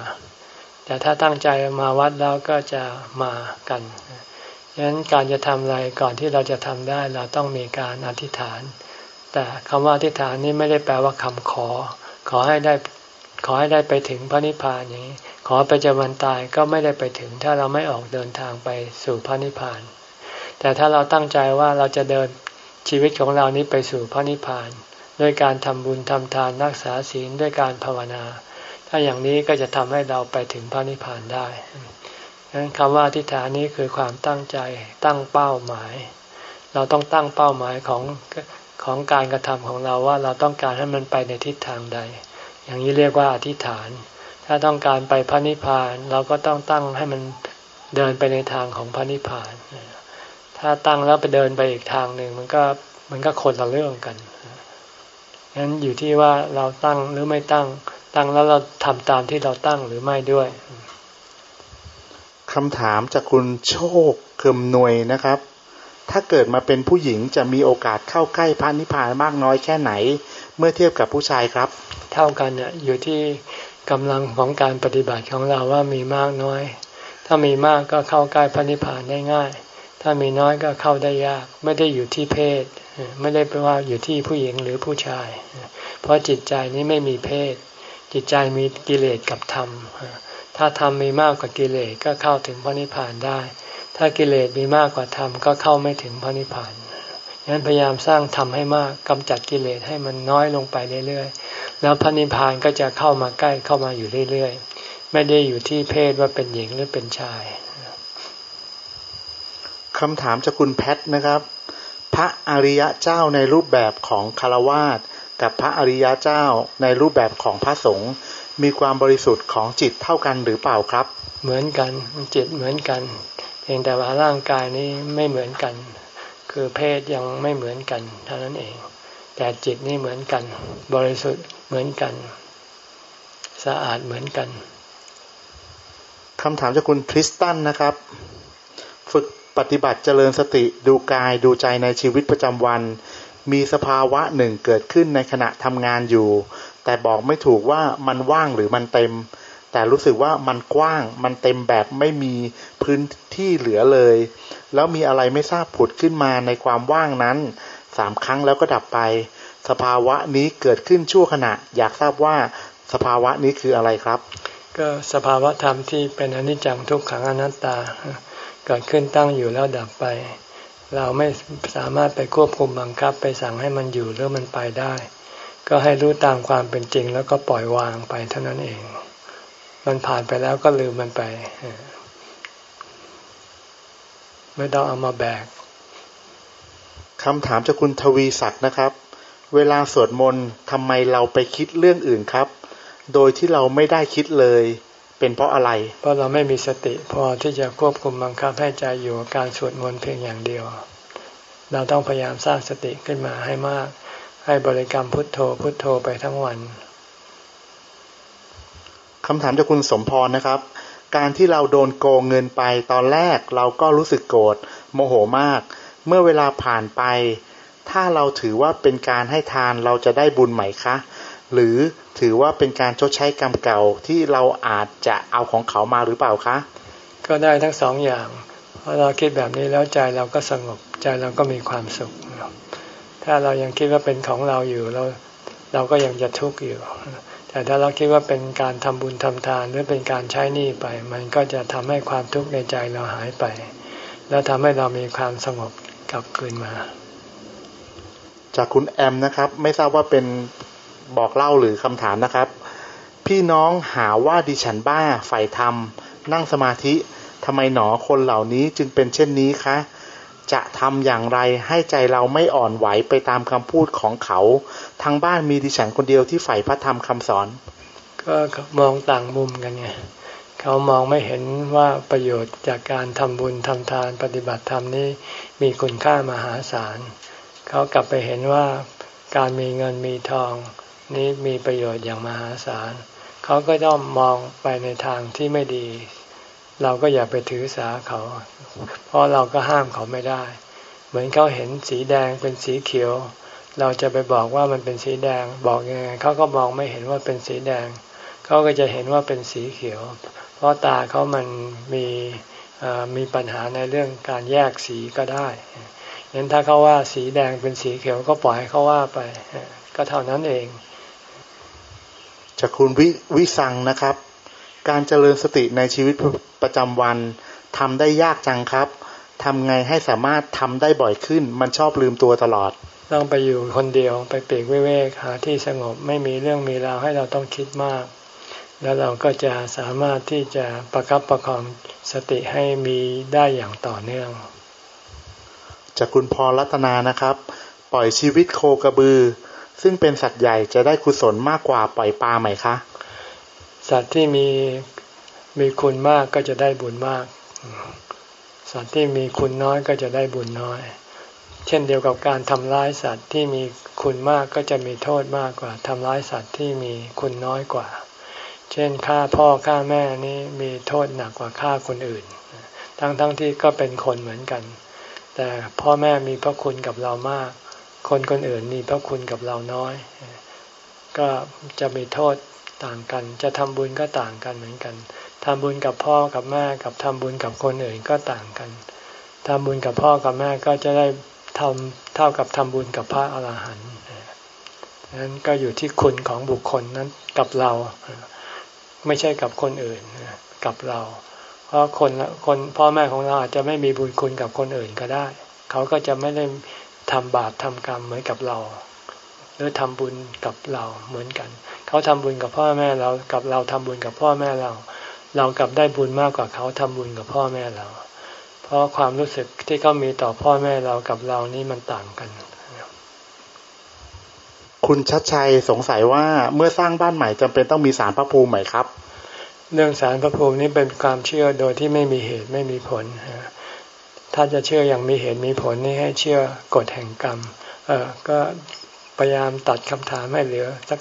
แต่ถ้าตั้งใจมาวัดแล้วก็จะมากันฉะนั้นการจะทำอะไรก่อนที่เราจะทำได้เราต้องมีการอธิษฐาน แต่คำว่าอธิษฐานนี้ไม่ได้แปลว่าคำขอ ขอให้ได้ ขอให้ได้ไปถึงพระนิพพานอย่างนี้ ขอไปจะวันตายก็ไม่ได้ไปถึง ถ้าเราไม่ออกเดินทางไปสู่พระนิพพาน แต่ถ้าเราตั้งใจว่าเราจะเดินชีวิตของเรานี้ไปสู่พระนิพพาน ด้วยการทำบุญทำทานรักษาศีลด้วยการภาวนา ถ้าอย่างนี้ก็จะทำให้เราไปถึงพระนิพพานได้ดังนั้นคำว่าทิฏฐานนี้คือความตั้งใจตั้งเป้าหมาย เราต้องตั้งเป้าหมายของของการกระทำของเราว่าเราต้องการให้มันไปในทิศทางใด อย่างนี้เรียกว่าอธิษฐาน ถ้าต้องการไปพระนิพพานเราก็ต้องตั้งให้มันเดินไปในทางของพระนิพพาน ถ้าตั้งแล้วไปเดินไปอีกทางหนึ่งมันก็มันก็คนละเรื่องกันงั้นอยู่ที่ว่าเราตั้งหรือไม่ตั้ง ตั้งแล้วเราทำตามที่เราตั้งหรือไม่ด้วยคำถามจากคุณโชคเคิมนวยนะครับ ถ้าเกิดมาเป็นผู้หญิงจะมีโอกาสเข้าใกล้พระนิพพานมากน้อยแค่ไหน เมื่อเทียบกับผู้ชายครับ เท่ากันเนี่ยอยู่ที่กำลังของการปฏิบัติของเราว่ามีมากน้อย ถ้ามีมากก็เข้าใกล้พระนิพพานได้ง่าย ถ้ามีน้อยก็เข้าได้ยาก ไม่ได้อยู่ที่เพศ ไม่ได้แปลว่าอยู่ที่ผู้หญิงหรือผู้ชาย เพราะจิตใจนี้ไม่มีเพศ จิตใจมีกิเลสกับธรรม ถ้าธรรมมีมากกว่ากิเลสก็เข้าถึงพระนิพพานได้ ถ้ากิเลสมีมากกว่าธรรมก็เข้าไม่ถึงพระนิพพาน งั้นพยายามสร้างทำให้มากกำจัดกิเลสให้มันน้อยลงไปเรื่อยๆ แล้วพระนิพพานก็จะเข้ามาใกล้เข้ามาอยู่เรื่อยๆ ไม่ได้อยู่ที่เพศว่าเป็นหญิงหรือเป็นชายคำถามจากคุณแพทนะครับ พระอริยะเจ้าในรูปแบบของคารวาสกับพระอริยะเจ้าในรูปแบบของพระสงฆ์มีความบริสุทธิ์ของจิตเท่ากันหรือเปล่าครับ เหมือนกันจิตเหมือนกัน เพียงแต่ว่าร่างกายนี้ไม่เหมือนกัน คือเพศยังไม่เหมือนกันเท่านั้นเอง แต่จิตนี่เหมือนกัน บริสุทธิ์เหมือนกัน สะอาดเหมือนกันคำถามจากคุณคริสตันนะครับ ฝึกปฏิบัติเจริญสติดูกายดูใจในชีวิตประจำวัน มีสภาวะหนึ่งเกิดขึ้นในขณะทำงานอยู่ แต่บอกไม่ถูกว่ามันว่างหรือมันเต็ม แต่รู้สึกว่ามันกว้างมันเต็มแบบไม่มีพื้นที่เหลือเลย แล้วมีอะไรไม่ทราบผุดขึ้นมาในความว่างนั้นสามครั้งแล้วก็ดับไป สภาวะนี้เกิดขึ้นชั่วขณะ อยากทราบว่าสภาวะนี้คืออะไรครับ ก็สภาวะธรรมที่เป็นอนิจจังทุกขังอนัตตา เกิดขึ้นตั้งอยู่แล้วดับไป เราไม่สามารถไปควบคุมบังคับ ไปสั่งให้มันอยู่หรือมันไปได้ ก็ให้รู้ตามความเป็นจริงแล้วก็ปล่อยวางไปเท่านั้นเอง มันผ่านไปแล้วก็ลืมมันไป ไม่ต้องเอามาแบกคำถามจากคุณทวีศักดิ์นะครับ เวลาสวดมนต์ทำไมเราไปคิดเรื่องอื่นครับ โดยที่เราไม่ได้คิดเลย เป็นเพราะอะไร เพราะเราไม่มีสติพอที่จะควบคุมบังคับให้ใจอยู่กับการสวดมนต์เพียงอย่างเดียว เราต้องพยายามสร้างสติขึ้นมาให้มาก ให้บริกรรมพุทโธพุทโธไปทั้งวันคำถามจากคุณสมพรนะครับ การที่เราโดนโกงเงินไปตอนแรกเราก็รู้สึกโกรธโมโหมาก เมื่อเวลาผ่านไป ถ้าเราถือว่าเป็นการให้ทานเราจะได้บุญไหมคะ หรือถือว่าเป็นการชดใช้กรรมเก่าที่เราอาจจะเอาของเขามาหรือเปล่าคะ ก็ได้ทั้งสองอย่างพอเราคิดแบบนี้แล้วใจเราก็สงบใจเราก็มีความสุข ถ้าเรายังคิดว่าเป็นของเราอยู่เราเราก็ยังจะทุกข์อยู่ แต่ถ้าเราคิดว่าเป็นการทำบุญทำทานหรือเป็นการใช้หนี้ไป มันก็จะทำให้ความทุกข์ในใจเราหายไป แล้วทำให้เรามีความสงบกลับคืนมา จากคุณแอมนะครับ ไม่ทราบว่าเป็นบอกเล่าหรือคำถามนะครับ พี่น้องหาว่าดิฉันบ้าฝ่ายธรรม นั่งสมาธิทำไมหนอคนเหล่านี้จึงเป็นเช่นนี้คะ จะทำอย่างไรให้ใจเราไม่อ่อนไหวไปตามคำพูดของเขา ทางบ้านมีดิฉันคนเดียวที่ใฝ่พระธรรมคำสอน ก็มองต่างมุมกันไงเขามองไม่เห็นว่าประโยชน์จากการทำบุญทำทานปฏิบัติธรรมนี้มีคุณค่ามหาศาล เขากลับไปเห็นว่าการมีเงินมีทองนี้มีประโยชน์อย่างมหาศาล เขาก็ต้องมองไปในทางที่ไม่ดี เราก็อย่าไปถือสาเขา เพราะเราก็ห้ามเขาไม่ได้ เหมือนเขาเห็นสีแดงเป็นสีเขียว เราจะไปบอกว่ามันเป็นสีแดง บอกยังไงเขาก็มองไม่เห็นว่าเป็นสีแดง เขาก็จะเห็นว่าเป็นสีเขียว เพราะตาเขามันมีมีปัญหาในเรื่องการแยกสีก็ได้ยันถ้าเขาว่าสีแดงเป็นสีเขียวก็ปล่อยเขาว่าไป ก็เท่านั้นเอง จากคุณวิวิสังนะครับ การเจริญสติในชีวิตประจำวันทำได้ยากจังครับทำไงให้สามารถทำได้บ่อยขึ้น มันชอบลืมตัวตลอด ต้องไปอยู่คนเดียวไปเปีกเวกหาที่สงบไม่มีเรื่องมีราวให้เราต้องคิดมาก แล้วเราก็จะสามารถที่จะประคับประคองสติให้มีได้อย่างต่อเนื่อง จากคุณพรรัตนานะครับ ปล่อยชีวิตโคกระบือ ซึ่งเป็นสัตว์ใหญ่จะได้กุศลมากกว่าปล่อยปลาไหมคะ สัตว์ที่มีมีคุณมากก็จะได้บุญมาก สัตว์ที่มีคุณน้อยก็จะได้บุญน้อย เช่นเดียวกับการทำร้ายสัตว์ที่มีคุณมากก็จะมีโทษมากกว่าทำร้ายสัตว์ที่มีคุณน้อยกว่า เช่นฆ่าพ่อฆ่าแม่นี่มีโทษหนักกว่าฆ่าคนอื่น ทั้งๆทที่ก็เป็นคนเหมือนกัน แต่พ่อแม่มีพระคุณกับเรามาก คนคนอื่นมีพระคุณกับเราน้อย ก็จะมีโทษ ต่างกัน จะทำบุญก็ต่างกันเหมือนกันทำบุญกับพ่อกับแม่กับทำบุญกับคนอื่นก็ต่างกันทำบุญกับพ่อกับแม่ก็จะได้ทำเท่ากับทำบุญกับพระอรหันต์นั้นก็อยู่ที่คุณของบุคคลนั้นกับเรา ไม่ใช่กับคนอื่นกับเรา เพราะคนคนพ่อแม่ของเราอาจจะไม่มีบุญคุณกับคนอื่นก็ได้ เขาก็จะไม่ได้ทำบาปทำกรรมเหมือนกับเรา หรือทำบุญกับเราเหมือนกัน เขาทำบุญกับพ่อแม่เรากับเราทำบุญกับพ่อแม่เรา เรากลับได้บุญมากกว่าเขาทำบุญกับพ่อแม่เรา เพราะความรู้สึกที่เขามีต่อพ่อแม่เรากับเรานี่มันต่างกัน คุณชัดชัยสงสัยว่าเมื่อสร้างบ้านใหม่จำเป็นต้องมีสารพระภูมิไหมครับ เรื่องสารพระภูมินี้เป็นความเชื่อโดยที่ไม่มีเหตุไม่มีผลถ้าจะเชื่ออย่างมีเหตุมีผลนี่ให้เชื่อกฎแห่งกรรม เออก็พยายามตัดคำถามให้เหลือสัก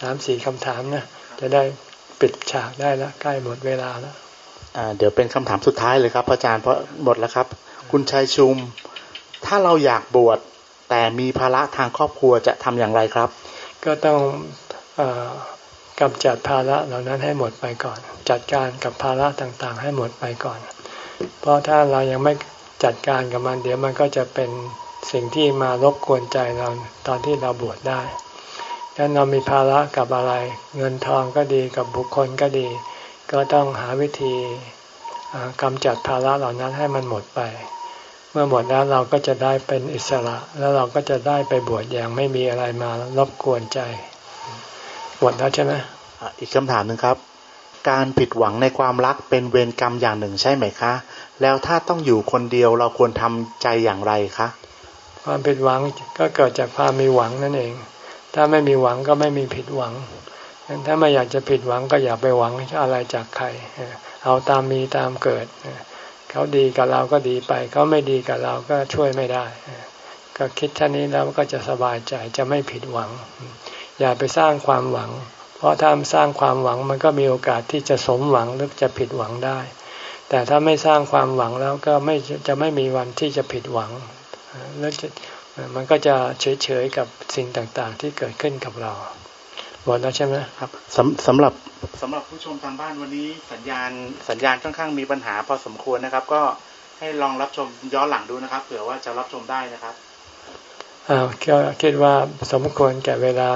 สามสี่คำถามนะจะได้ปิดฉากได้แล้วใกล้หมดเวลาแล้วอ่าเดี๋ยวเป็นคำถามสุดท้ายเลยครับ อาจารย์เพราะหมดแล้วครับ คุณชัยชุม ถ้าเราอยากบวชแต่มีภาระทางครอบครัวจะทำอย่างไรครับ ก็ต้องอกำจัดภาระเหล่านั้นให้หมดไปก่อน จัดการกับภาระต่างๆ ให้หมดไปก่อน เพราะถ้าเรายังไม่จัดการกับมัน เดี๋ยวมันก็จะเป็นสิ่งที่มารบกวนใจเราตอนที่เราบวชได้ ดังนั้นเรามีภาระกับอะไร เงินทองก็ดีกับบุคคลก็ดี ก็ต้องหาวิธีกำจัดภาระเหล่านั้นให้มันหมดไป เมื่อหมดแล้วเราก็จะได้เป็นอิสระ แล้วเราก็จะได้ไปบวชอย่างไม่มีอะไรมารบกวนใจหมดแล้วใช่ไหมอีกคำถามหนึ่งครับ การผิดหวังในความรักเป็นเวรกรรมอย่างหนึ่งใช่ไหมคะ แล้วถ้าต้องอยู่คนเดียวเราควรทำใจอย่างไรคะ ความผิดหวังก็เกิดจากความมีหวังนั่นเอง ถ้าไม่มีหวังก็ไม่มีผิดหวัง ถ้าไม่อยากจะผิดหวังก็อย่าไปหวังอะไรจากใคร เอาตามมีตามเกิด เขาดีกับเราก็ดีไป เขาไม่ดีกับเราก็ช่วยไม่ได้ ก็คิดท่านี้แล้วก็จะสบายใจจะไม่ผิดหวัง อย่าไปสร้างความหวัง เพราะถ้าสร้างความหวังมันก็มีโอกาสที่จะสมหวังหรือจะผิดหวังได้ แต่ถ้าไม่สร้างความหวังแล้วก็ไม่จะไม่มีวันที่จะผิดหวังแล้วจะ มันก็จะเฉยๆกับสิ่งต่างๆ ที่เกิดขึ้นกับเราหมดแล้วใช่ไหมครับสำสำหรับสำหรับผู้ชมทางบ้านวันนี้สัญญาณสัญญาณค่อนข้างมีปัญหาพอสมควรนะครับ ก็ให้ลองรับชมย้อนหลังดูนะครับเผื่อว่าจะรับชมได้นะครับอ้าวก็คิดว่าสมควรแก่เวลา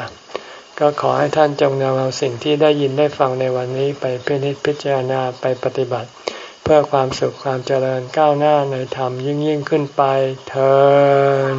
ก็ขอให้ท่านจงนำเอาสิ่งที่ได้ยินได้ฟังในวันนี้ไปพิจิตพิจารณาไปปฏิบัติ เพื่อความสุขความเจริญก้าวหน้าในธรรมยิ่งยิ่งขึ้นไปเธอ